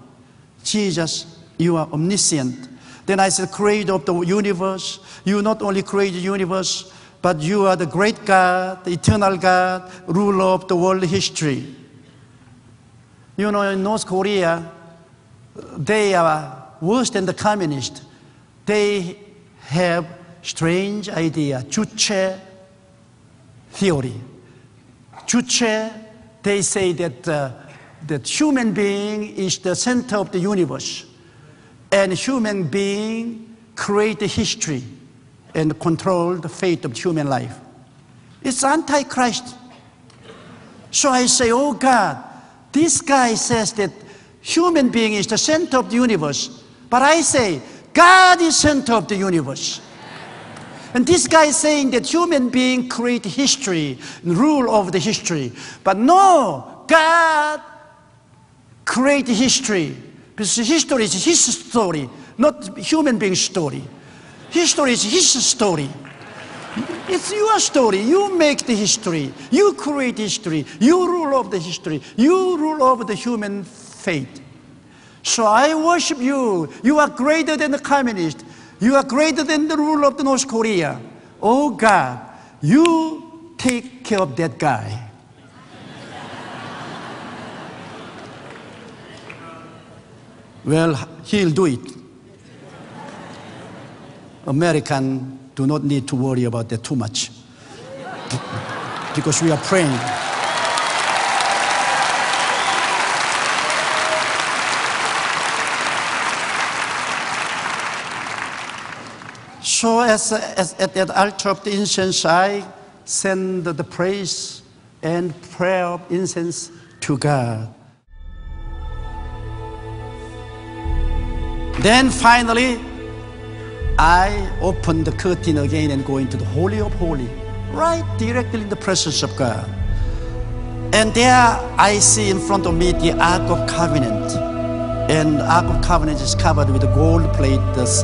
Jesus, you are omniscient. Then I said, Creator of the universe. You not only create the universe, but you are the great God, the eternal God, ruler of the world history. You know, in North Korea, they are worse than the communist. They have strange idea, 주체 theory. 주체, they say that, uh, that human being is the center of the universe. And human being create history and control the fate of human life. It's antichrist. So I say, oh God, this guy says that human being is the center of the universe. But I say, God is center of the universe. And this guy is saying that human being create history, and rule over the history. But no, God create history. Because history is his story, not human being story. History is his story. It's your story. You make the history. You create history. You rule over the history. You rule over the human fate. So I worship you. You are greater than the communist. You are greater than the ruler of the North Korea. Oh God, you take care of that guy. Well, he'll do it. American do not need to worry about that too much because we are praying. So, as, as at the altar of the incense, I send the praise and prayer of incense to God. Then finally, I open the curtain again and go into the Holy of Holy, right directly in the presence of God. And there I see in front of me the Ark of Covenant. And the Ark of Covenant is covered with a gold plate, this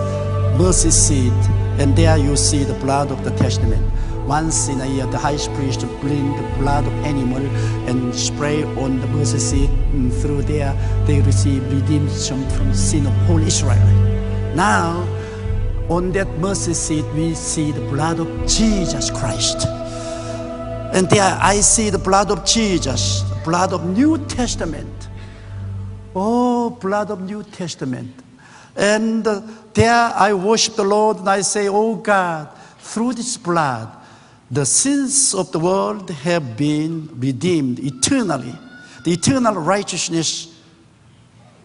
mercy seat. And there you see the blood of the testament. Once in a year, the high priest bring the blood of animal and spray on the mercy seat. And through there, they receive redemption from sin of whole Israel. Now, on that mercy seat, we see the blood of Jesus Christ. And there I see the blood of Jesus, the blood of New Testament. Oh, blood of New Testament. And uh, there I worship the Lord and I say, Oh God, through this blood, the sins of the world have been redeemed eternally. The eternal righteousness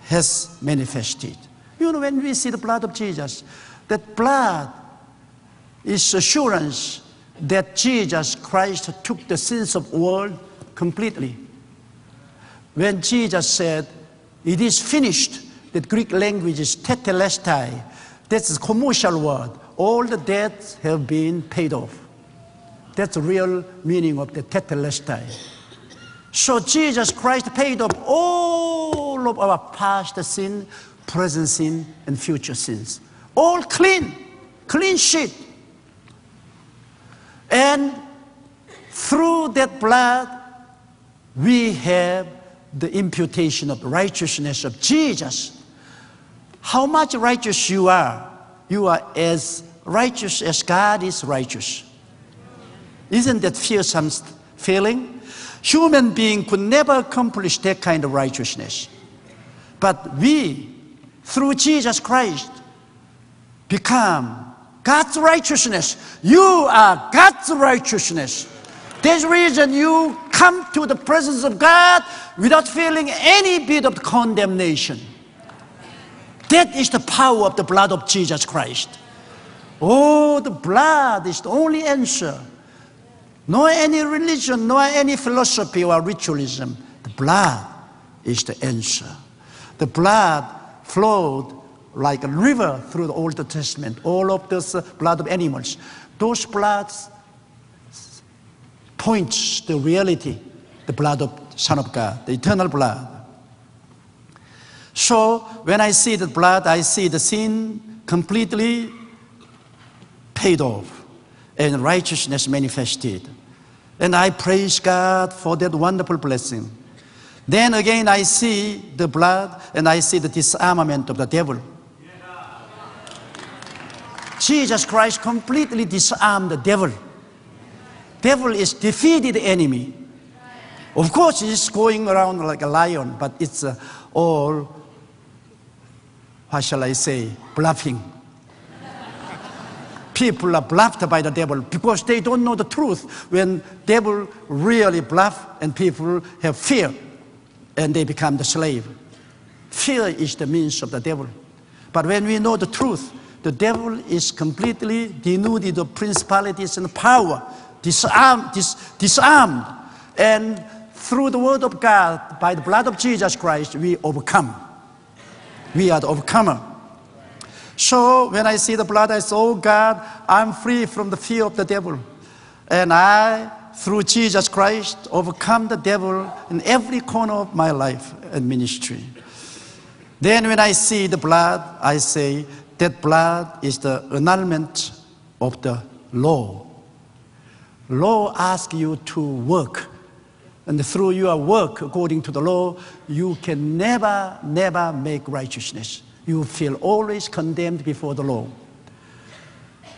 has manifested. You know, when we see the blood of Jesus, that blood is assurance that Jesus Christ took the sins of the world completely. When Jesus said, It is finished, the Greek language is tetelestai. That's a commercial word. All the debts have been paid off. That's the real meaning of the tetelestai. So Jesus Christ paid off all of our past sin, present sin, and future sins. All clean, clean sheet. And through that blood, we have the imputation of righteousness of Jesus. How much righteous you are, you are as righteous as God is righteous. Isn't that fearsome feeling? Human being could never accomplish that kind of righteousness. But we, through Jesus Christ, become God's righteousness. You are God's righteousness. There's reason you come to the presence of God without feeling any bit of condemnation. That is the power of the blood of Jesus Christ. Oh, the blood is the only answer. No any religion, no any philosophy or ritualism. The blood is the answer. The blood flowed like a river through the Old Testament. All of this blood of animals. Those bloods points the reality, the blood of Son of God, the eternal blood. So when I see the blood, I see the sin completely paid off and righteousness manifested. And I praise God for that wonderful blessing. Then again, I see the blood and I see the disarmament of the devil. Jesus Christ completely disarmed the devil. Devil is defeated enemy. Of course, he's going around like a lion, but it's uh, all, how shall I say, bluffing people are bluffed by the devil because they don't know the truth. When devil really bluff and people have fear and they become the slave. Fear is the means of the devil. But when we know the truth, the devil is completely denuded of principalities and power, disarmed, dis, disarmed. And through the word of God, by the blood of Jesus Christ, we overcome. We are the overcomer. So when I see the blood, I say, Oh God, I'm free from the fear of the devil. And I, through Jesus Christ, overcome the devil in every corner of my life and ministry. Then when I see the blood, I say, that blood is the annulment of the law. Law asks you to work. And through your work, according to the law, you can never, never make righteousness you feel always condemned before the law.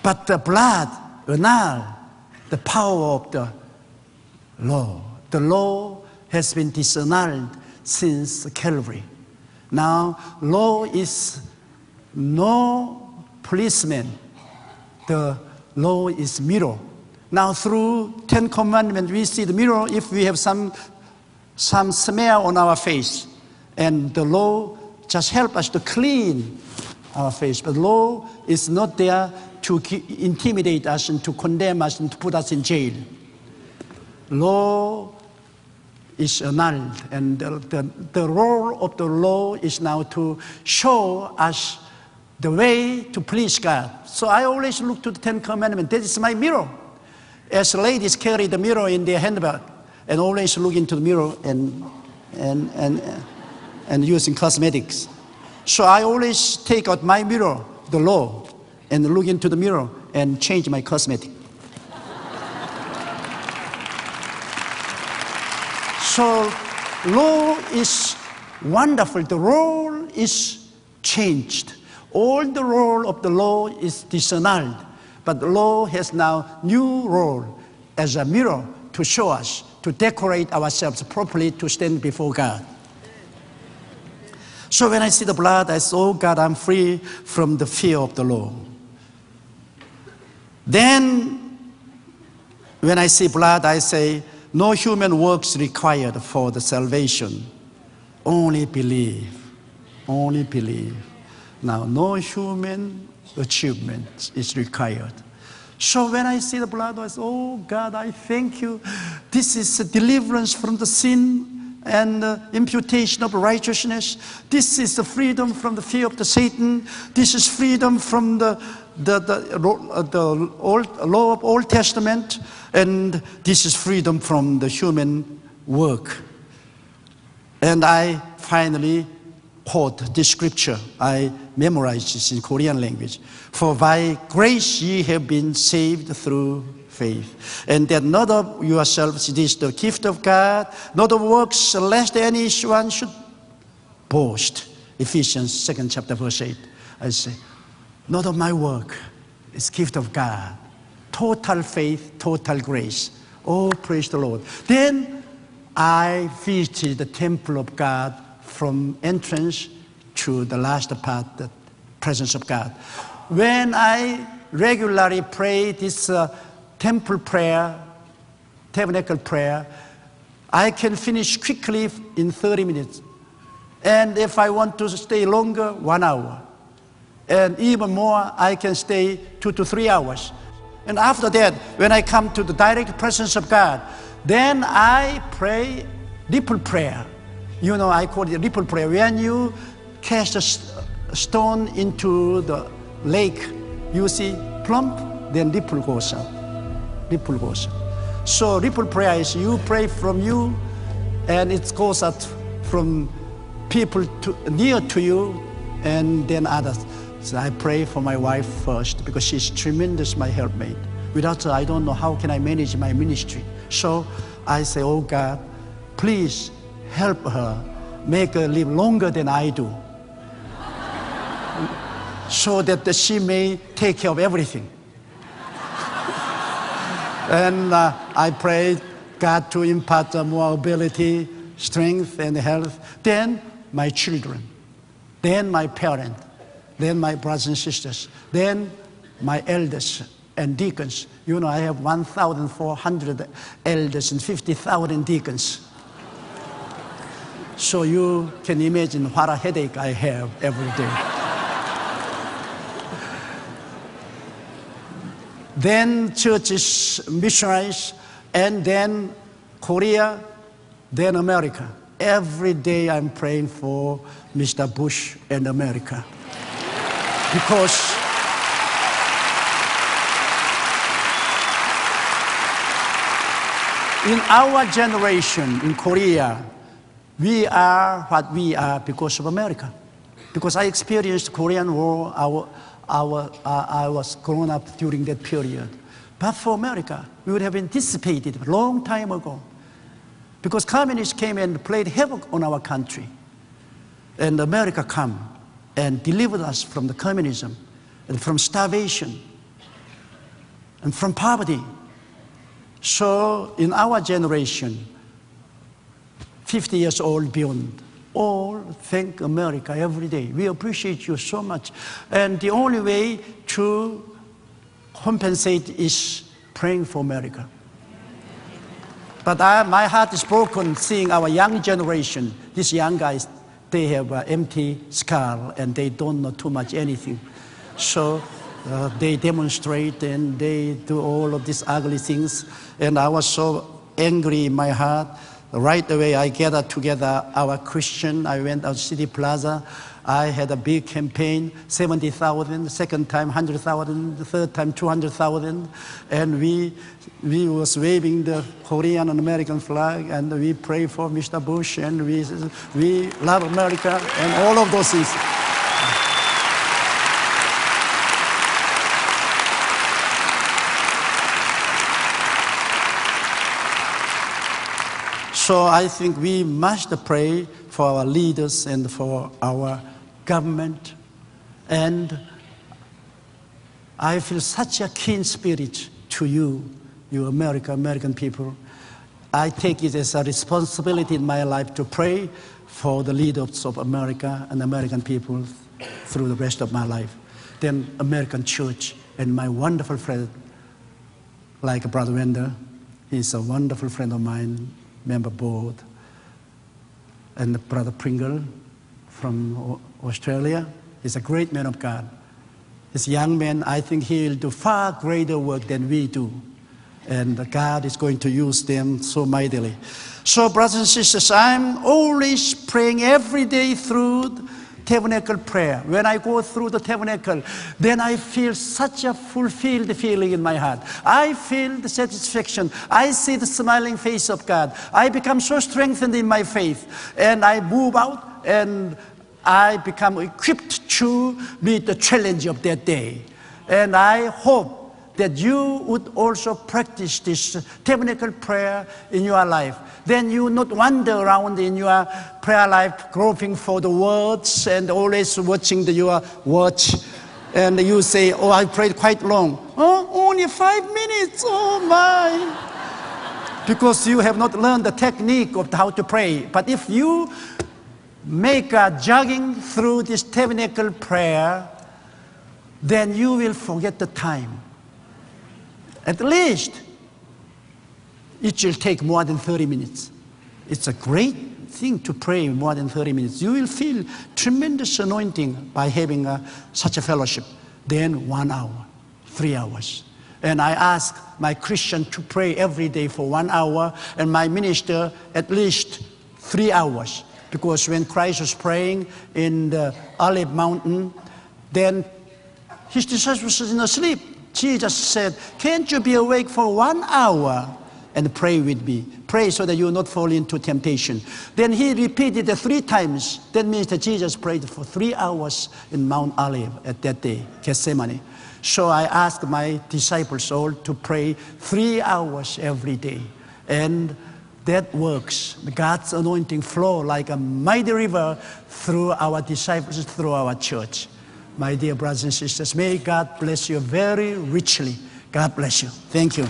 But the blood annul the power of the law. The law has been disannulled since Calvary. Now, law is no policeman. The law is mirror. Now, through Ten Commandments, we see the mirror if we have some, some smear on our face. And the law just help us to clean our face. But law is not there to intimidate us and to condemn us and to put us in jail. Law is annulled, and the, the, the role of the law is now to show us the way to please God. So I always look to the Ten Commandments. That is my mirror. As ladies carry the mirror in their handbag and always look into the mirror and, and, and, and using cosmetics. So I always take out my mirror, the law, and look into the mirror and change my cosmetic. so law is wonderful. The role is changed. All the role of the law is disannulled, but the law has now new role as a mirror to show us, to decorate ourselves properly to stand before God. So when I see the blood, I say, Oh God, I'm free from the fear of the law. Then, when I see blood, I say, No human works required for the salvation. Only believe. Only believe. Now, no human achievement is required. So when I see the blood, I say, Oh God, I thank you. This is a deliverance from the sin and uh, imputation of righteousness. This is the freedom from the fear of the Satan. This is freedom from the, the, the, uh, the old, law of Old Testament. And this is freedom from the human work. And I finally quote this scripture. I memorized this in Korean language. For by grace ye have been saved through faith. And that not of yourselves, it is the gift of God, not of works, lest any one should boast. Ephesians 2nd chapter verse 8. I say, not of my work, it's gift of God. Total faith, total grace. Oh, praise the Lord. Then I visited the temple of God from entrance to the last part, the presence of God. When I regularly pray this uh, temple prayer, tabernacle prayer, I can finish quickly in 30 minutes. And if I want to stay longer, one hour. And even more, I can stay two to three hours. And after that, when I come to the direct presence of God, then I pray ripple prayer. You know, I call it ripple prayer. When you cast a stone into the lake, you see plump, then ripple goes out ripple goes. So ripple prayer is you pray from you, and it goes out from people to, near to you, and then others. So I pray for my wife first because she's tremendous, my helpmate. Without her, I don't know how can I manage my ministry. So I say, Oh God, please help her, make her live longer than I do, <laughs> so that she may take care of everything. And uh, I pray God to impart more ability, strength, and health. Then my children, then my parents, then my brothers and sisters, then my elders and deacons. You know, I have 1,400 elders and 50,000 deacons. So you can imagine what a headache I have every day. Then churches, missionaries, and then Korea, then America. Every day I'm praying for Mr. Bush and America. Because in our generation in Korea, we are what we are because of America. Because I experienced Korean War, our, our, uh, I was grown up during that period. But for America, we would have anticipated a long time ago. Because communists came and played havoc on our country. And America come and delivered us from the communism and from starvation and from poverty. So in our generation, 50 years old beyond, all thank America every day. We appreciate you so much. And the only way to compensate is praying for America. But I, my heart is broken seeing our young generation, these young guys, they have an empty skull and they don't know too much anything. So uh, they demonstrate and they do all of these ugly things. And I was so angry in my heart Right away, I gathered together our Christian. I went out City Plaza. I had a big campaign, 70,000, second time 100,000, the third time 200,000. And we, we was waving the Korean and American flag and we pray for Mr. Bush and we, we love America and all of those things. So I think we must pray for our leaders and for our government And I feel such a keen spirit to you, you America, American people. I take it as a responsibility in my life to pray for the leaders of America and American people through the rest of my life. Then American church and my wonderful friend, like Brother Wender, he's a wonderful friend of mine, member board, and Brother Pringle from Australia, he's a great man of God. This young man, I think he'll do far greater work than we do. And God is going to use them so mightily. So, brothers and sisters, I'm always praying every day through tabernacle prayer. When I go through the tabernacle, then I feel such a fulfilled feeling in my heart. I feel the satisfaction. I see the smiling face of God. I become so strengthened in my faith. And I move out and I become equipped to meet the challenge of that day. And I hope that you would also practice this tabernacle prayer in your life. Then you not wander around in your prayer life groping for the words and always watching the, your watch. And you say, Oh, I prayed quite long. Oh, only five minutes. Oh, my. because you have not learned the technique of how to pray. But if you make a jogging through this tabernacle prayer, then you will forget the time. At least it will take more than 30 minutes. It's a great thing to pray more than 30 minutes. You will feel tremendous anointing by having a, such a fellowship. Then one hour, three hours. And I ask my Christian to pray every day for one hour, and my minister at least three hours. Because when Christ was praying in the Olive Mountain, then his disciples were asleep. Jesus said, Can't you be awake for one hour and pray with me? Pray so that you will not fall into temptation. Then he repeated it three times. That means that Jesus prayed for three hours in Mount Olive at that day, Gethsemane. So I asked my disciples all to pray three hours every day. And that works. God's anointing flow like a mighty river through our disciples, through our church. My dear brothers and sisters, may God bless you very richly. God bless you. Thank you.